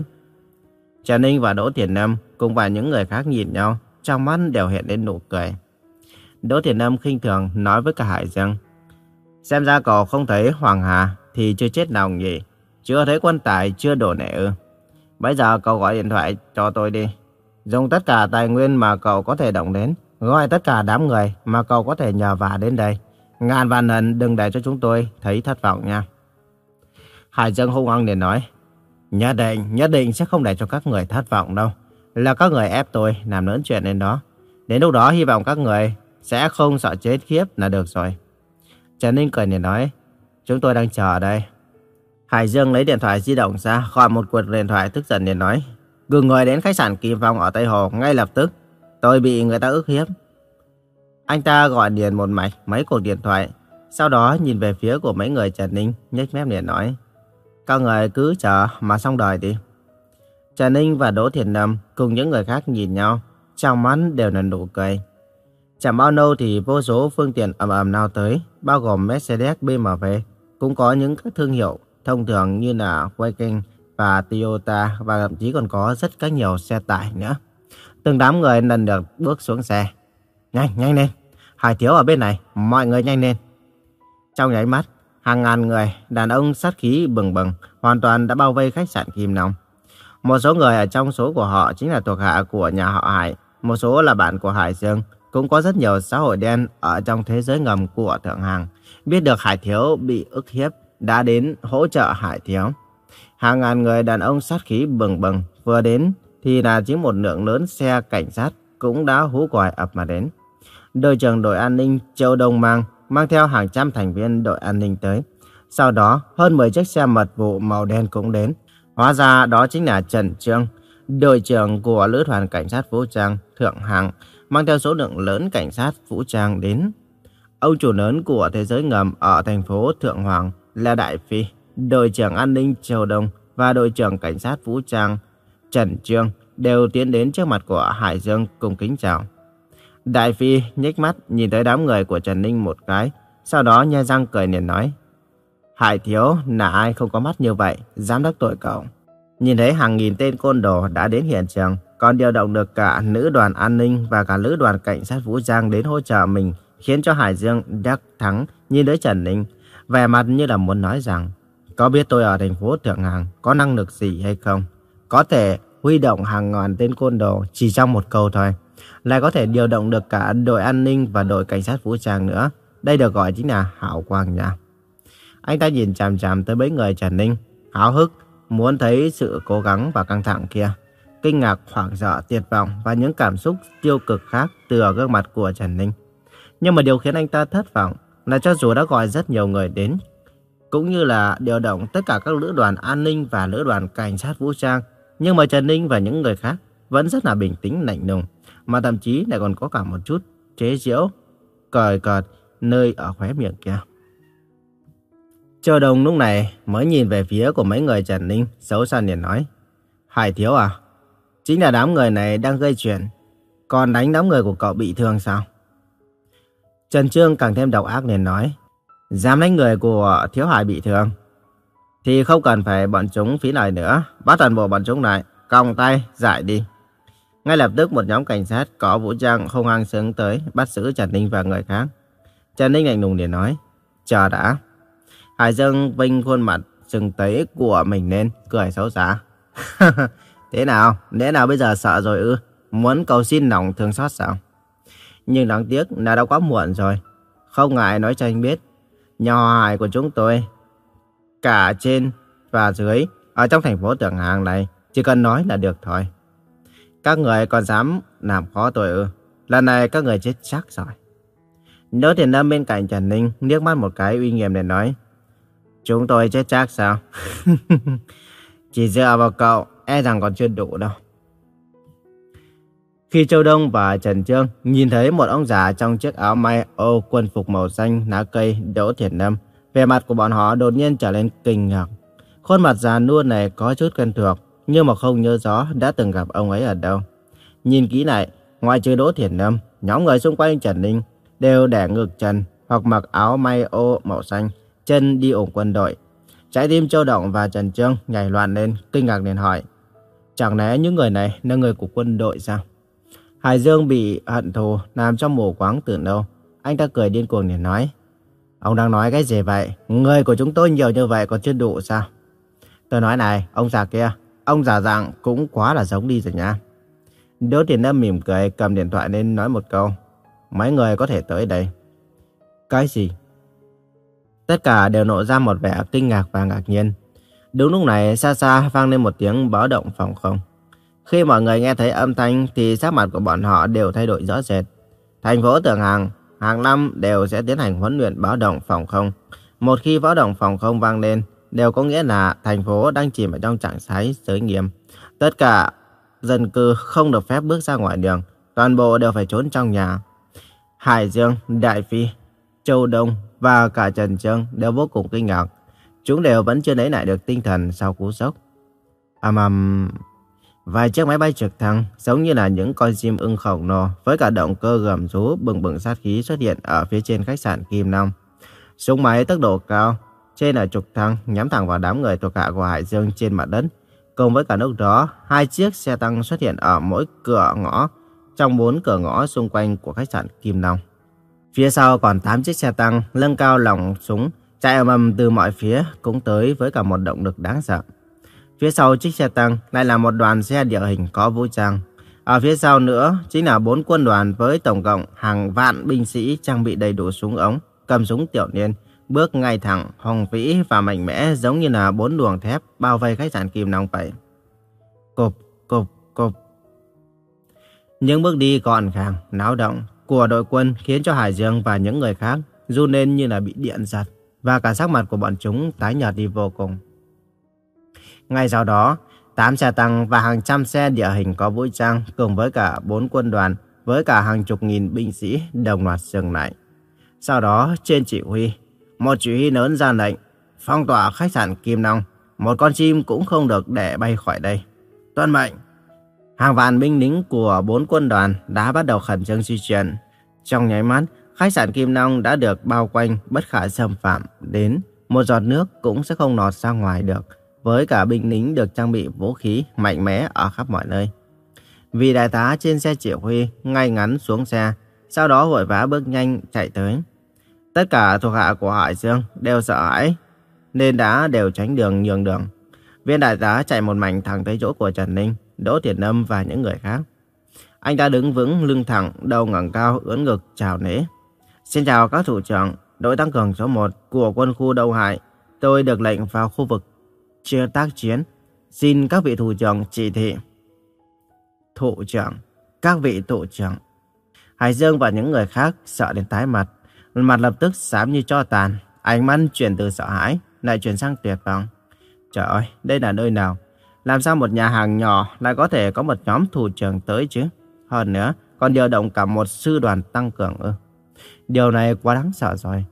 Trần Ninh và Đỗ Thiền Nam cùng và những người khác nhìn nhau, trong mắt đều hiện lên nụ cười. Đỗ Thiền Nam khinh thường nói với cả Hải Dương. Xem ra cậu không thấy Hoàng Hà thì chưa chết nào nhỉ? Chưa thấy quân tài chưa đổ nẻ ư? Bây giờ cậu gọi điện thoại cho tôi đi. Dùng tất cả tài nguyên mà cậu có thể động đến. Gọi tất cả đám người mà cậu có thể nhờ vả đến đây. Ngàn vạn lần đừng để cho chúng tôi thấy thất vọng nha. Hải Dương hung hăng liền nói. Nhất định, nhất định sẽ không để cho các người thất vọng đâu. Là các người ép tôi làm lớn chuyện lên đó. Đến lúc đó hy vọng các người sẽ không sợ chết khiếp là được rồi. Trần Ninh cười liền nói, chúng tôi đang chờ ở đây. Hải Dương lấy điện thoại di động ra, gọi một cuộc điện thoại tức giận liền nói, Cử người đến khách sạn Kim Phong ở Tây Hồ ngay lập tức. Tôi bị người ta ức hiếp. Anh ta gọi điện một mạch mấy cuộc điện thoại, sau đó nhìn về phía của mấy người Trần Ninh, nhếch mép liền nói, các người cứ chờ mà xong đời đi. Trần Ninh và Đỗ Thiền Lâm cùng những người khác nhìn nhau, trong mắt đều là nụ cười. Chẳng bao lâu thì vô số phương tiện ầm ầm nào tới, bao gồm Mercedes, BMW, cũng có những các thương hiệu thông thường như là Viking và Toyota và thậm chí còn có rất các nhiều xe tải nữa. Từng đám người lần được bước xuống xe. Nhanh, nhanh lên. Hải thiếu ở bên này, mọi người nhanh lên. Trong nháy mắt, hàng ngàn người, đàn ông sát khí bừng bừng, hoàn toàn đã bao vây khách sạn Kim Long. Một số người ở trong số của họ chính là thuộc hạ của nhà họ Hải, một số là bạn của Hải Dương. Cũng có rất nhiều xã hội đen ở trong thế giới ngầm của Thượng Hàng. Biết được Hải Thiếu bị ức hiếp, đã đến hỗ trợ Hải Thiếu. Hàng ngàn người đàn ông sát khí bừng bừng vừa đến thì là chỉ một lượng lớn xe cảnh sát cũng đã hú còi ập mà đến. Đội trưởng đội an ninh Châu Đông Mang mang theo hàng trăm thành viên đội an ninh tới. Sau đó, hơn 10 chiếc xe mật vụ màu đen cũng đến. Hóa ra đó chính là Trần Trương, đội trưởng của Lữ đoàn Cảnh sát Vũ trang Thượng Hạng mang theo số lượng lớn cảnh sát vũ trang đến. Ông chủ lớn của thế giới ngầm ở thành phố Thượng Hoàng là Đại Phi, đội trưởng an ninh Châu Đông và đội trưởng cảnh sát vũ trang Trần Trương đều tiến đến trước mặt của Hải Dương cùng kính chào. Đại Phi nhếch mắt nhìn tới đám người của Trần Ninh một cái, sau đó nhe răng cười liền nói. Hải Thiếu là ai không có mắt như vậy, dám đắc tội cậu. Nhìn thấy hàng nghìn tên côn đồ đã đến hiện trường, còn điều động được cả nữ đoàn an ninh và cả nữ đoàn cảnh sát vũ trang đến hỗ trợ mình, khiến cho Hải Dương đắc thắng nhìn tới Trần Ninh, vẻ mặt như là muốn nói rằng, có biết tôi ở thành phố Thượng Hàng có năng lực gì hay không? Có thể huy động hàng ngàn tên côn đồ chỉ trong một câu thôi, lại có thể điều động được cả đội an ninh và đội cảnh sát vũ trang nữa. Đây được gọi chính là hảo quang nha. Anh ta nhìn chằm chằm tới mấy người Trần Ninh, háo hức, muốn thấy sự cố gắng và căng thẳng kia. Kinh ngạc, hoảng sợ, tuyệt vọng và những cảm xúc tiêu cực khác từ ở gương mặt của Trần Ninh. Nhưng mà điều khiến anh ta thất vọng là cho dù đã gọi rất nhiều người đến, cũng như là điều động tất cả các lữ đoàn an ninh và lữ đoàn cảnh sát vũ trang, nhưng mà Trần Ninh và những người khác vẫn rất là bình tĩnh lạnh lùng, mà thậm chí lại còn có cả một chút chế giễu, cười cợt nơi ở khóe miệng kia. Châu Đông lúc này mới nhìn về phía của mấy người Trần Ninh, xấu xa liền nói. Hải thiếu à? Chính là đám người này đang gây chuyện. Còn đánh đám người của cậu bị thương sao? Trần Trương càng thêm độc ác liền nói. Dám đánh người của thiếu hải bị thương. Thì không cần phải bọn chúng phí lời nữa. Bắt toàn bộ bọn chúng lại, còng tay, giải đi. Ngay lập tức một nhóm cảnh sát có vũ trang không hăng sướng tới bắt giữ Trần Ninh và người khác. Trần Ninh lạnh lùng để nói. Chờ đã. Hải Dương vinh khuôn mặt sừng tấy của mình lên, cười xấu xa. [laughs] Thế nào? Lẽ nào bây giờ sợ rồi ư? Muốn cầu xin lòng thương xót sao? Nhưng đáng tiếc là đã quá muộn rồi. Không ngại nói cho anh biết nhỏ hài của chúng tôi, cả trên và dưới, ở trong thành phố Tưởng Hàng này, chỉ cần nói là được thôi. Các người còn dám làm khó tôi ư? Lần này các người chết chắc rồi. Đỗ Thiền Lâm bên cạnh Trần Ninh liếc mắt một cái uy nghiêm để nói. Chúng tôi chết chắc sao? [laughs] Chỉ dựa vào cậu, e rằng còn chưa đủ đâu. Khi Châu Đông và Trần Trương nhìn thấy một ông già trong chiếc áo may ô quân phục màu xanh lá cây Đỗ Thiền Lâm, vẻ mặt của bọn họ đột nhiên trở lên kinh ngạc. Khuôn mặt già nua này có chút quen thuộc, nhưng mà không nhớ rõ đã từng gặp ông ấy ở đâu. Nhìn kỹ lại, ngoài trừ Đỗ Thiền Lâm, nhóm người xung quanh Trần Ninh đều đẻ ngược trần hoặc mặc áo may ô màu xanh, chân đi ủng quân đội. Trái tim Châu Động và Trần Trương nhảy loạn lên, kinh ngạc liền hỏi. Chẳng lẽ những người này là người của quân đội sao? Hải Dương bị hận thù làm cho mù quáng từ đâu. Anh ta cười điên cuồng để nói. Ông đang nói cái gì vậy? Người của chúng tôi nhiều như vậy còn chưa đủ sao? Tôi nói này, ông già kia, ông già dạng cũng quá là giống đi rồi nha. Đỗ Tiền Lâm mỉm cười cầm điện thoại lên nói một câu. Mấy người có thể tới đây. Cái gì? Tất cả đều nộ ra một vẻ kinh ngạc và ngạc nhiên. Đúng lúc này xa xa vang lên một tiếng báo động phòng không. Khi mọi người nghe thấy âm thanh thì sắc mặt của bọn họ đều thay đổi rõ rệt. thành phố Thượng Hàng hàng năm đều sẽ tiến hành huấn luyện báo động phòng không. Một khi báo động phòng không vang lên, đều có nghĩa là thành phố đang chìm ở trong trạng thái giới nghiêm. Tất cả dân cư không được phép bước ra ngoài đường, toàn bộ đều phải trốn trong nhà. Hải Dương, Đại Phi, Châu Đông và cả Trần Trương đều vô cùng kinh ngạc. Chúng đều vẫn chưa lấy lại được tinh thần sau cú sốc. Ầm ầm, vài chiếc máy bay trực thăng giống như là những con chim ưng khổng lồ với cả động cơ gầm rú bừng bừng sát khí xuất hiện ở phía trên khách sạn Kim Long. Súng máy tốc độ cao trên là trục thăng nhắm thẳng vào đám người thuộc hạ của Hải Dương trên mặt đất. Cùng với cả lúc đó, hai chiếc xe tăng xuất hiện ở mỗi cửa ngõ trong bốn cửa ngõ xung quanh của khách sạn Kim Long. Phía sau còn 8 chiếc xe tăng lưng cao lòng súng chạy ầm ầm từ mọi phía cũng tới với cả một động lực đáng sợ. Phía sau chiếc xe tăng lại là một đoàn xe địa hình có vũ trang. Ở phía sau nữa chính là bốn quân đoàn với tổng cộng hàng vạn binh sĩ trang bị đầy đủ súng ống, cầm súng tiểu niên, bước ngay thẳng, hùng vĩ và mạnh mẽ giống như là bốn luồng thép bao vây khách sạn Kim Long vậy. Cộp, cộp, cộp. Những bước đi gọn gàng, náo động của đội quân khiến cho Hải Dương và những người khác run lên như là bị điện giật và cả sắc mặt của bọn chúng tái nhợt đi vô cùng. Ngay sau đó, 8 xe tăng và hàng trăm xe địa hình có vũ trang cùng với cả 4 quân đoàn với cả hàng chục nghìn binh sĩ đồng loạt dừng lại. Sau đó, trên chỉ huy, một chỉ huy lớn ra lệnh phong tỏa khách sạn Kim Long. Một con chim cũng không được để bay khỏi đây. Tuân mệnh! Hàng vạn binh lính của bốn quân đoàn đã bắt đầu khẩn trương di chuyển. Trong nháy mắt, khách sạn Kim Long đã được bao quanh bất khả xâm phạm đến một giọt nước cũng sẽ không lọt ra ngoài được với cả binh lính được trang bị vũ khí mạnh mẽ ở khắp mọi nơi. Vì đại tá trên xe chỉ huy ngay ngắn xuống xe, sau đó vội vã bước nhanh chạy tới. Tất cả thuộc hạ của Hải Dương đều sợ hãi, nên đã đều tránh đường nhường đường. Viên đại tá chạy một mảnh thẳng tới chỗ của Trần Ninh, Đỗ Thiền Âm và những người khác. Anh ta đứng vững, lưng thẳng, đầu ngẩng cao, ưỡn ngực, chào nế. Xin chào các thủ trưởng, đội tăng cường số 1 của quân khu Đông Hải. Tôi được lệnh vào khu vực chưa tác chiến. Xin các vị thủ trưởng chỉ thị. Thủ trưởng, các vị thủ trưởng. Hải Dương và những người khác sợ đến tái mặt. Mặt lập tức xám như cho tàn. Ánh mắt chuyển từ sợ hãi, lại chuyển sang tuyệt vọng. Trời ơi, đây là nơi nào? Làm sao một nhà hàng nhỏ lại có thể có một nhóm thủ trưởng tới chứ? Hơn nữa, còn điều động cả một sư đoàn tăng cường ư. Điều này quá đáng sợ rồi.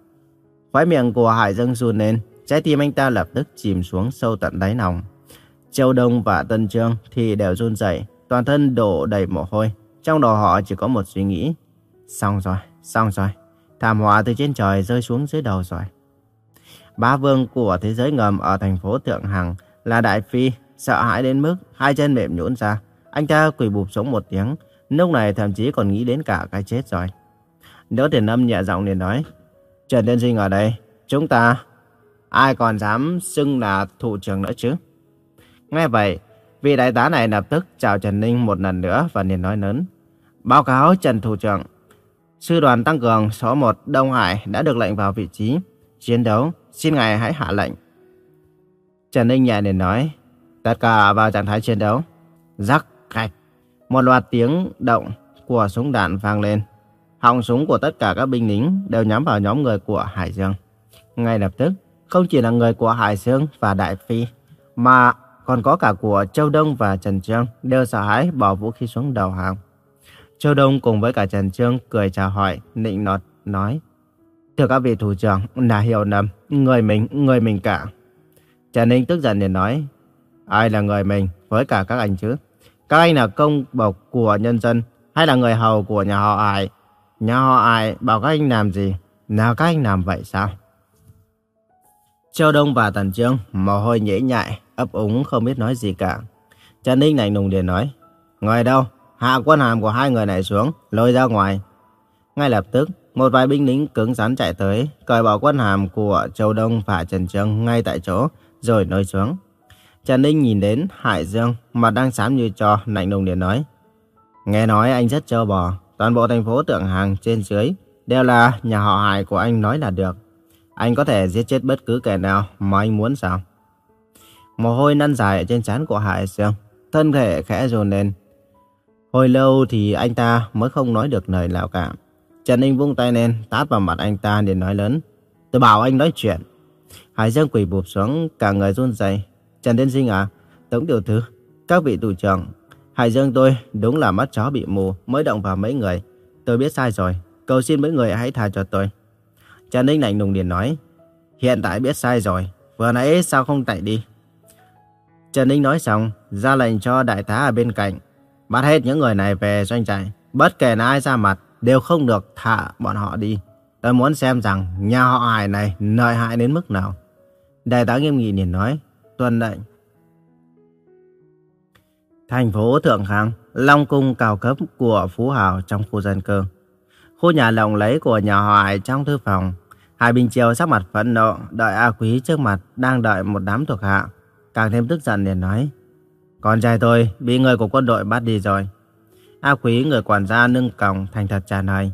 Khói miệng của Hải Dương run lên, trái tim anh ta lập tức chìm xuống sâu tận đáy lòng. Châu Đông và Tân Trương thì đều run rẩy, toàn thân đổ đầy mồ hôi. Trong đầu họ chỉ có một suy nghĩ. Xong rồi, xong rồi. Thảm họa từ trên trời rơi xuống dưới đầu rồi. Bá vương của thế giới ngầm ở thành phố Thượng Hằng là Đại Phi, sợ hãi đến mức hai chân mềm nhũn ra. Anh ta quỳ bụp xuống một tiếng, lúc này thậm chí còn nghĩ đến cả cái chết rồi. Đỗ Tiền Âm nhẹ giọng liền nói, Trần Tiên Sinh ở đây, chúng ta, ai còn dám xưng là thủ trưởng nữa chứ? Nghe vậy, vị đại tá này lập tức chào Trần Ninh một lần nữa và liền nói lớn. Báo cáo Trần Thủ trưởng, sư đoàn tăng cường số 1 Đông Hải đã được lệnh vào vị trí chiến đấu, xin ngài hãy hạ lệnh. Trần Ninh nhẹ liền nói, tất cả vào trạng thái chiến đấu. Rắc cạch, một loạt tiếng động của súng đạn vang lên. Họng súng của tất cả các binh lính đều nhắm vào nhóm người của Hải Dương. Ngay lập tức, không chỉ là người của Hải Dương và Đại Phi, mà còn có cả của Châu Đông và Trần Trương đều sợ hãi bỏ vũ khí xuống đầu hàng. Châu Đông cùng với cả Trần Trương cười chào hỏi, nịnh nọt, nói Thưa các vị thủ trưởng, là hiểu nầm, người mình, người mình cả. Trần Ninh tức giận để nói Ai là người mình với cả các anh chứ? Các anh là công bộc của nhân dân hay là người hầu của nhà họ ai? Nhà họ ai bảo các anh làm gì? Nào các anh làm vậy sao? Châu Đông và Tần Trương mồ hôi nhễ nhại, ấp úng không biết nói gì cả. Trần Ninh lạnh lùng liền nói, Người đâu? Hạ quân hàm của hai người này xuống, lôi ra ngoài. Ngay lập tức, một vài binh lính cứng rắn chạy tới, cởi bỏ quân hàm của Châu Đông và Trần Trương ngay tại chỗ, rồi nôi xuống. Trần Ninh nhìn đến Hải Dương, mặt đang xám như cho, lạnh lùng liền nói. Nghe nói anh rất trơ bò, toàn bộ thành phố Tượng Hàng trên dưới đều là nhà họ Hải của anh nói là được. Anh có thể giết chết bất cứ kẻ nào mà anh muốn sao? Mồ hôi năn dài ở trên trán của Hải Dương, thân thể khẽ rồn lên. Hồi lâu thì anh ta mới không nói được lời nào cả. Trần Ninh vung tay lên, tát vào mặt anh ta để nói lớn. Tôi bảo anh nói chuyện. Hải Dương quỳ bụp xuống, cả người run rẩy. Trần Tiên Sinh à, Tống Tiểu Thư, các vị tù trưởng. Hải Dương tôi đúng là mắt chó bị mù mới động vào mấy người. Tôi biết sai rồi, cầu xin mấy người hãy tha cho tôi. Trần Ninh lạnh lùng liền nói. Hiện tại biết sai rồi, vừa nãy sao không chạy đi? Trần Ninh nói xong, ra lệnh cho đại tá ở bên cạnh. Bắt hết những người này về doanh trại. Bất kể là ai ra mặt, đều không được thả bọn họ đi. Tôi muốn xem rằng nhà họ Hải này lợi hại đến mức nào. Đại tá nghiêm nghị liền nói, tuân lệnh. Thành phố Thượng Khang, Long Cung cao cấp của Phú Hào trong khu dân cư. Khu nhà lộng lấy của nhà họ Hải trong thư phòng. Hải Bình Triều sắc mặt phẫn nộ, đợi A Quý trước mặt, đang đợi một đám thuộc hạ. Càng thêm tức giận liền nói, Con trai tôi bị người của quân đội bắt đi rồi. A Quý người quản gia nâng còng thành thật trả lời.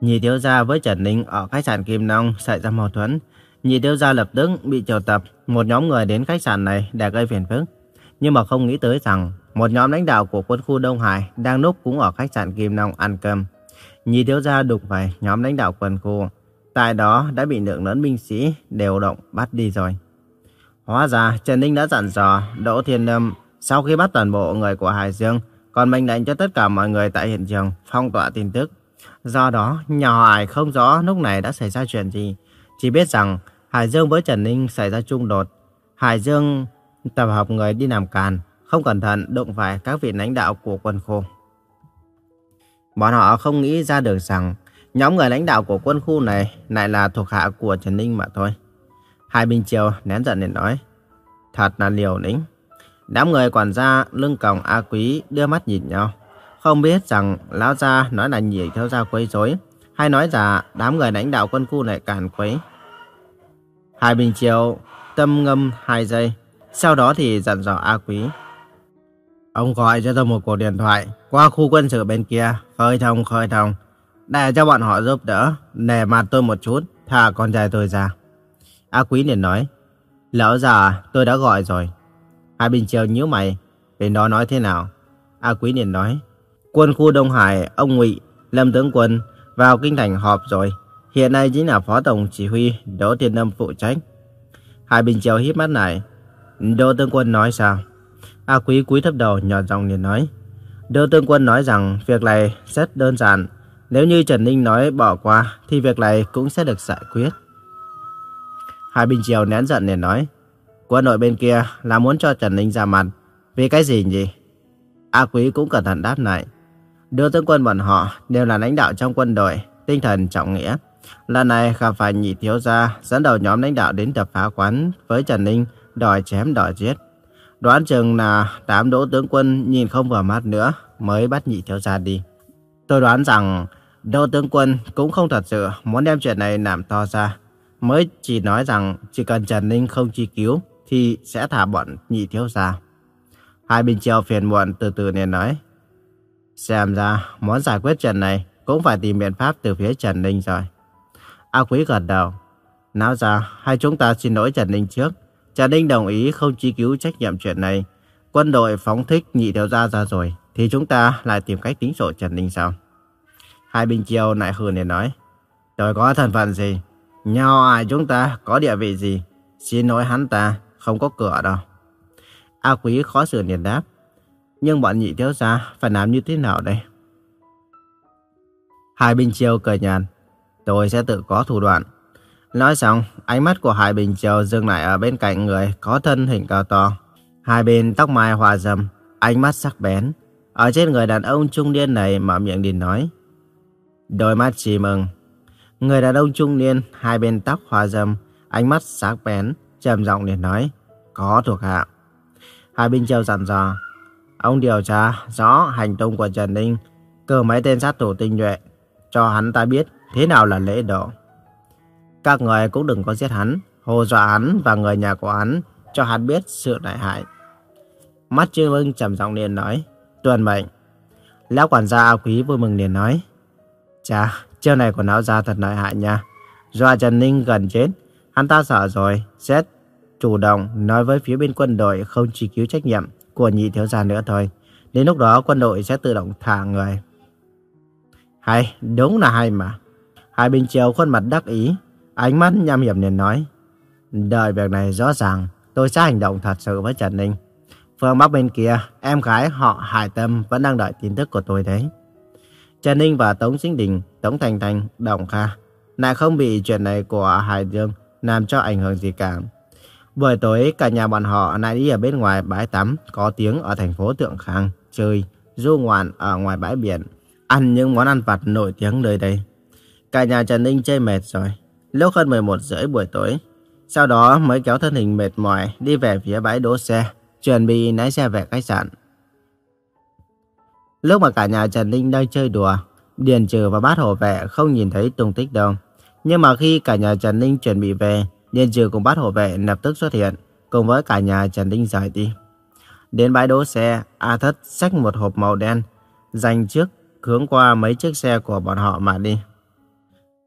Nhị thiếu gia với Trần Ninh ở khách sạn Kim Long xảy ra mâu thuẫn. Nhị thiếu gia lập tức bị triệu tập một nhóm người đến khách sạn này để gây phiền phức. Nhưng mà không nghĩ tới rằng một nhóm lãnh đạo của quân khu Đông Hải đang núp cũng ở khách sạn Kim Long ăn cơm. Nhị thiếu gia đụng phải nhóm lãnh đạo quân khu. Tại đó đã bị lượng lớn binh sĩ đều động bắt đi rồi. Hóa ra Trần Ninh đã dặn dò Đỗ Thiên Lâm sau khi bắt toàn bộ người của Hải Dương còn mệnh lệnh cho tất cả mọi người tại hiện trường phong tỏa tin tức. Do đó, nhà Hải không rõ lúc này đã xảy ra chuyện gì. Chỉ biết rằng Hải Dương với Trần Ninh xảy ra xung đột. Hải Dương tập hợp người đi làm càn, không cẩn thận đụng phải các vị lãnh đạo của quân khu. Bọn họ không nghĩ ra được rằng nhóm người lãnh đạo của quân khu này lại là thuộc hạ của Trần Ninh mà thôi. Hai Bình Triều nén giận để nói, thật là liều lĩnh. Đám người quản gia lưng còng A Quý đưa mắt nhìn nhau. Không biết rằng Lão Gia nói là nhỉ theo gia quấy rối hay nói là đám người lãnh đạo quân khu này càn quấy. Hai Bình Triều tâm ngâm hai giây. Sau đó thì dặn dò A Quý. Ông gọi cho tôi một cuộc điện thoại qua khu quân sự bên kia. Khơi thông, khơi thông. Để cho bọn họ giúp đỡ. Nề mặt tôi một chút. Thả con trai tôi ra. A Quý liền nói. Lão già, tôi đã gọi rồi. Hai Bình Triều nhíu mày. Bên đó nói thế nào? A Quý liền nói. Quân khu Đông Hải, ông Ngụy, Lâm Tướng Quân vào kinh thành họp rồi. Hiện nay chính là Phó Tổng Chỉ huy Đỗ Thiên Lâm phụ trách. Hai Bình Triều híp mắt lại. Đỗ Tướng Quân nói sao? A Quý cúi thấp đầu nhỏ giọng liền nói. Đỗ Tướng Quân nói rằng việc này rất đơn giản. Nếu như Trần Ninh nói bỏ qua thì việc này cũng sẽ được giải quyết. Hai Bình Triều nén giận để nói. Quân đội bên kia là muốn cho Trần Ninh ra mặt. Vì cái gì nhỉ? A Quý cũng cẩn thận đáp lại. Đưa tướng quân bọn họ đều là lãnh đạo trong quân đội, tinh thần trọng nghĩa. Lần này gặp phải nhị thiếu gia dẫn đầu nhóm lãnh đạo đến đập phá quán với Trần Ninh đòi chém đòi giết. Đoán chừng là đám đỗ tướng quân nhìn không vừa mắt nữa mới bắt nhị thiếu gia đi. Tôi đoán rằng Đô tướng quân cũng không thật sự muốn đem chuyện này làm to ra. Mới chỉ nói rằng chỉ cần Trần Ninh không chi cứu thì sẽ thả bọn nhị thiếu gia. Hai bên Triều phiền muộn từ từ nên nói. Xem ra, muốn giải quyết chuyện này cũng phải tìm biện pháp từ phía Trần Ninh rồi. A Quý gật đầu. Nào ra, hai chúng ta xin lỗi Trần Ninh trước. Trần Ninh đồng ý không chi cứu trách nhiệm chuyện này. Quân đội phóng thích nhị thiếu gia ra rồi, thì chúng ta lại tìm cách tính sổ Trần Ninh sao? Hai Bình Triều lại hừ liền nói. Tôi có thân phận gì? Nhau ai chúng ta có địa vị gì? Xin lỗi hắn ta, không có cửa đâu. A Quý khó xử liền đáp. Nhưng bọn nhị thiếu gia phải làm như thế nào đây? Hải Bình Triều cười nhàn. Tôi sẽ tự có thủ đoạn. Nói xong, ánh mắt của Hải Bình Triều dừng lại ở bên cạnh người có thân hình cao to. Hai bên tóc mai hòa râm, ánh mắt sắc bén. Ở trên người đàn ông trung niên này mở miệng liền nói. Đôi mắt chỉ mừng. Người đàn ông trung niên, hai bên tóc hòa râm, ánh mắt sắc bén, trầm giọng liền nói. Có thuộc hạ. Hai binh châu dặn dò. Ông điều tra rõ hành tung của Trần Ninh, cờ mấy tên sát thủ tinh nhuệ, cho hắn ta biết thế nào là lễ độ. Các người cũng đừng có giết hắn, hồ dọa hắn và người nhà của hắn, cho hắn biết sự đại hại. Mắt chư vương trầm giọng liền nói, tuần mệnh. Lão quản gia A Quý vui mừng liền nói, Chà, chiêu này của lão gia thật lợi hại nha. Dọa Trần Ninh gần chết, hắn ta sợ rồi, sẽ chủ động nói với phía bên quân đội không chỉ cứu trách nhiệm của nhị thiếu gia nữa thôi. Đến lúc đó quân đội sẽ tự động thả người. Hay, đúng là hay mà. Hai bên Triều khuôn mặt đắc ý, ánh mắt nham hiểm liền nói. Đợi việc này rõ ràng, tôi sẽ hành động thật sự với Trần Ninh. Phương Bắc bên kia, em gái họ Hải Tâm vẫn đang đợi tin tức của tôi đấy. Trần Ninh và Tống Sinh Đình, Tống Thành Thành, Đồng Kha lại không bị chuyện này của Hải Dương làm cho ảnh hưởng gì cả. Buổi tối, cả nhà bọn họ lại đi ở bên ngoài bãi tắm có tiếng ở thành phố Tượng Khang, chơi, du ngoạn ở ngoài bãi biển, ăn những món ăn vặt nổi tiếng nơi đây. Cả nhà Trần Ninh chơi mệt rồi. Lúc hơn 11 rưỡi buổi tối, sau đó mới kéo thân hình mệt mỏi đi về phía bãi đỗ xe, chuẩn bị lái xe về khách sạn. Lúc mà cả nhà Trần Ninh đang chơi đùa, Điền Trừ và bát hộ vệ không nhìn thấy tung tích đâu. Nhưng mà khi cả nhà Trần Ninh chuẩn bị về, Điền Trừ cùng bát hộ vệ lập tức xuất hiện, cùng với cả nhà Trần Ninh rời đi. Đến bãi đỗ xe, A Thất xách một hộp màu đen, dành trước hướng qua mấy chiếc xe của bọn họ mà đi.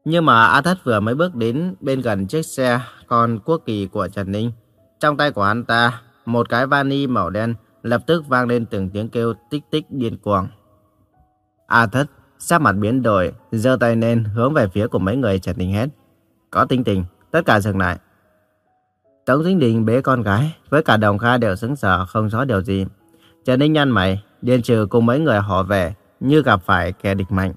Nhưng mà A Thất vừa mới bước đến bên gần chiếc xe con quốc kỳ của Trần Ninh. Trong tay của hắn ta, một cái vani màu đen lập tức vang lên từng tiếng kêu tích tích điên cuồng. A Thất sắc mặt biến đổi, giơ tay lên hướng về phía của mấy người Trần Đình hét. Có tinh tình, tất cả dừng lại. Tống Dính Đình bế con gái, với cả đồng kha đều sững sờ không rõ điều gì. Trần Ninh nhăn mày, điên trừ cùng mấy người họ về như gặp phải kẻ địch mạnh.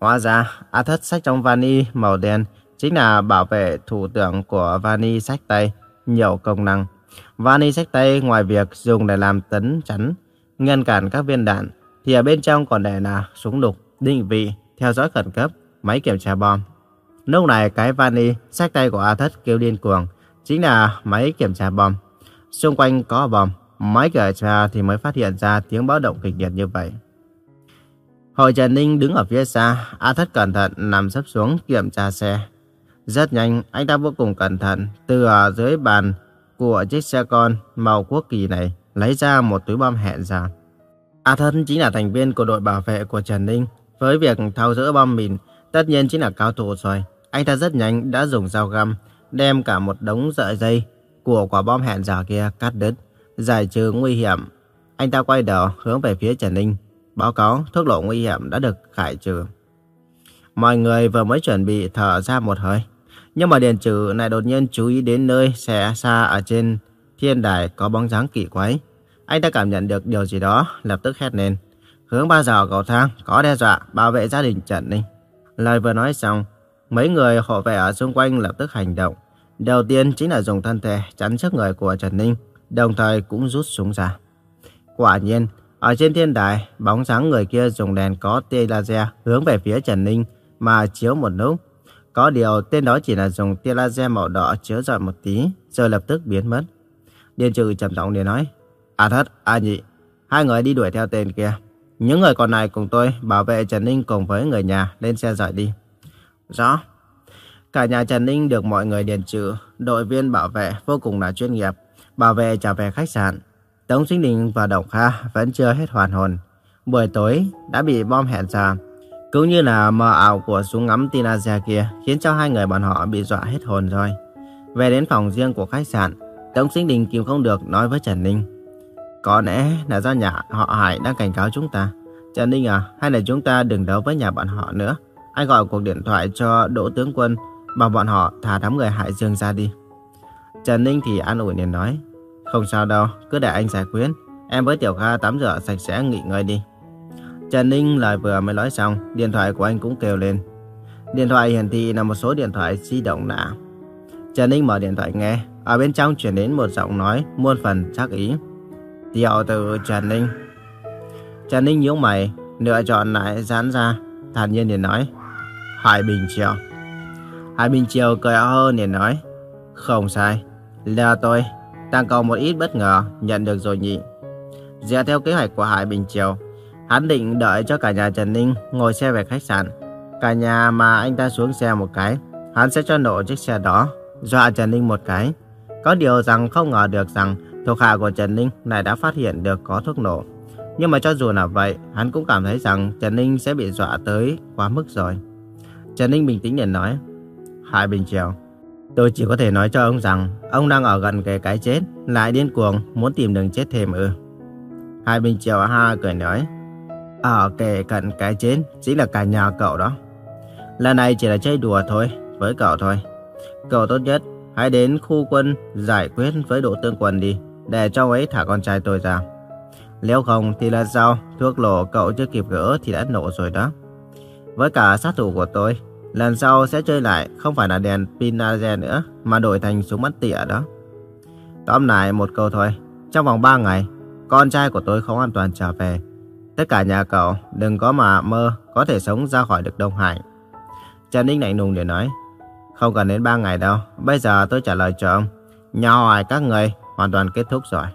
Hóa ra, A Thất sách trong vani màu đen chính là bảo vệ thủ tưởng của vani sách tay, nhiều công năng. Vani sách tay ngoài việc dùng để làm tấn chắn, ngăn cản các viên đạn, thì ở bên trong còn để là súng lục, định vị, theo dõi khẩn cấp, máy kiểm tra bom. Lúc này cái vani sách tay của A Thất kêu điên cuồng, chính là máy kiểm tra bom. Xung quanh có bom, máy kiểm tra thì mới phát hiện ra tiếng báo động kịch liệt như vậy. Hồi Trần Ninh đứng ở phía xa, A Thất cẩn thận nằm sấp xuống kiểm tra xe. Rất nhanh, anh ta vô cùng cẩn thận, từ ở dưới bàn của chiếc xe con màu quốc kỳ này, lấy ra một túi bom hẹn ra. A à, thân chính là thành viên của đội bảo vệ của Trần Ninh. Với việc thao dỡ bom mìn, tất nhiên chính là cao thủ rồi. Anh ta rất nhanh đã dùng dao găm, đem cả một đống sợi dây của quả bom hẹn giả kia cắt đứt, giải trừ nguy hiểm. Anh ta quay đầu hướng về phía Trần Ninh, báo cáo thuốc lộ nguy hiểm đã được khải trừ. Mọi người vừa mới chuẩn bị thở ra một hơi, nhưng mà Điền Trừ lại đột nhiên chú ý đến nơi xe xa ở trên thiên đài có bóng dáng kỳ quái. Anh ta cảm nhận được điều gì đó, lập tức hét lên. Hướng ba dò cầu thang có đe dọa bảo vệ gia đình Trần Ninh. Lời vừa nói xong, mấy người hộ vệ ở xung quanh lập tức hành động. Đầu tiên chính là dùng thân thể chắn trước người của Trần Ninh, đồng thời cũng rút súng ra. Quả nhiên, ở trên thiên đài, bóng dáng người kia dùng đèn có tia laser hướng về phía Trần Ninh mà chiếu một lúc. Có điều tên đó chỉ là dùng tia laser màu đỏ chiếu rọi một tí, rồi lập tức biến mất. Điền trừ trầm giọng để nói, à A thất, A à nhị, hai người đi đuổi theo tên kia. Những người còn lại cùng tôi bảo vệ Trần Ninh cùng với người nhà lên xe rời đi. Rõ. Cả nhà Trần Ninh được mọi người điền trừ, đội viên bảo vệ vô cùng là chuyên nghiệp, bảo vệ trở về khách sạn. Tống Sinh Đình và Đồng Kha vẫn chưa hết hoàn hồn. Buổi tối đã bị bom hẹn giờ. Cũng như là mờ ảo của súng ngắm Tinasia kia khiến cho hai người bọn họ bị dọa hết hồn rồi. Về đến phòng riêng của khách sạn, Tống Sinh Đình kìm không được nói với Trần Ninh. Có lẽ là do nhà họ Hải đang cảnh cáo chúng ta. Trần Ninh à, hay là chúng ta đừng đấu với nhà bọn họ nữa. Anh gọi cuộc điện thoại cho Đỗ Tướng Quân, bảo bọn họ thả đám người Hải Dương ra đi. Trần Ninh thì an ủi liền nói. Không sao đâu, cứ để anh giải quyết. Em với Tiểu Kha tắm rửa sạch sẽ nghỉ ngơi đi. Trần Ninh lời vừa mới nói xong, điện thoại của anh cũng kêu lên. Điện thoại hiển thị là một số điện thoại di động lạ. Trần Ninh mở điện thoại nghe, ở bên trong chuyển đến một giọng nói muôn phần chắc ý. Tiểu từ Trần Ninh. Trần Ninh nhíu mày, lựa chọn lại dán ra, thản nhiên liền nói. Hải Bình Triều. Hải Bình Triều cười hơn liền nói. Không sai, là tôi, đang còn một ít bất ngờ nhận được rồi nhỉ. Dựa theo kế hoạch của Hải Bình Triều, hắn định đợi cho cả nhà Trần Ninh ngồi xe về khách sạn. Cả nhà mà anh ta xuống xe một cái, hắn sẽ cho nổ chiếc xe đó, dọa Trần Ninh một cái. Có điều rằng không ngờ được rằng thuộc hạ của Trần Ninh lại đã phát hiện được có thuốc nổ. Nhưng mà cho dù là vậy, hắn cũng cảm thấy rằng Trần Ninh sẽ bị dọa tới quá mức rồi. Trần Ninh bình tĩnh để nói, Hải Bình Triều, tôi chỉ có thể nói cho ông rằng ông đang ở gần cái cái chết, lại điên cuồng muốn tìm đường chết thêm ư. Hải Bình Triều ha cười nói, À, Ở kề cận cái chết chính là cả nhà cậu đó. Lần này chỉ là chơi đùa thôi, với cậu thôi. Cậu tốt nhất hãy đến khu quân giải quyết với độ tương quân đi, để cho ấy thả con trai tôi ra. Nếu không thì là sao, thuốc lộ cậu chưa kịp gỡ thì đã nổ rồi đó. Với cả sát thủ của tôi, lần sau sẽ chơi lại không phải là đèn pin laser nữa, mà đổi thành súng bắn tỉa đó. Tóm lại một câu thôi, trong vòng 3 ngày, con trai của tôi không an toàn trở về. Tất cả nhà cậu đừng có mà mơ có thể sống ra khỏi được Đông Hải. Trần Ninh lạnh lùng để nói, không cần đến 3 ngày đâu, bây giờ tôi trả lời cho ông. Nhà hỏi các người hoàn toàn kết thúc rồi.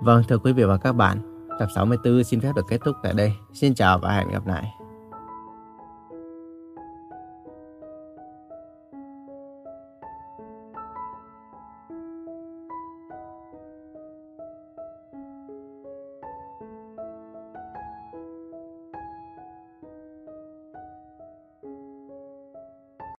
Vâng, thưa quý vị và các bạn, tập 64 xin phép được kết thúc tại đây. Xin chào và hẹn gặp lại.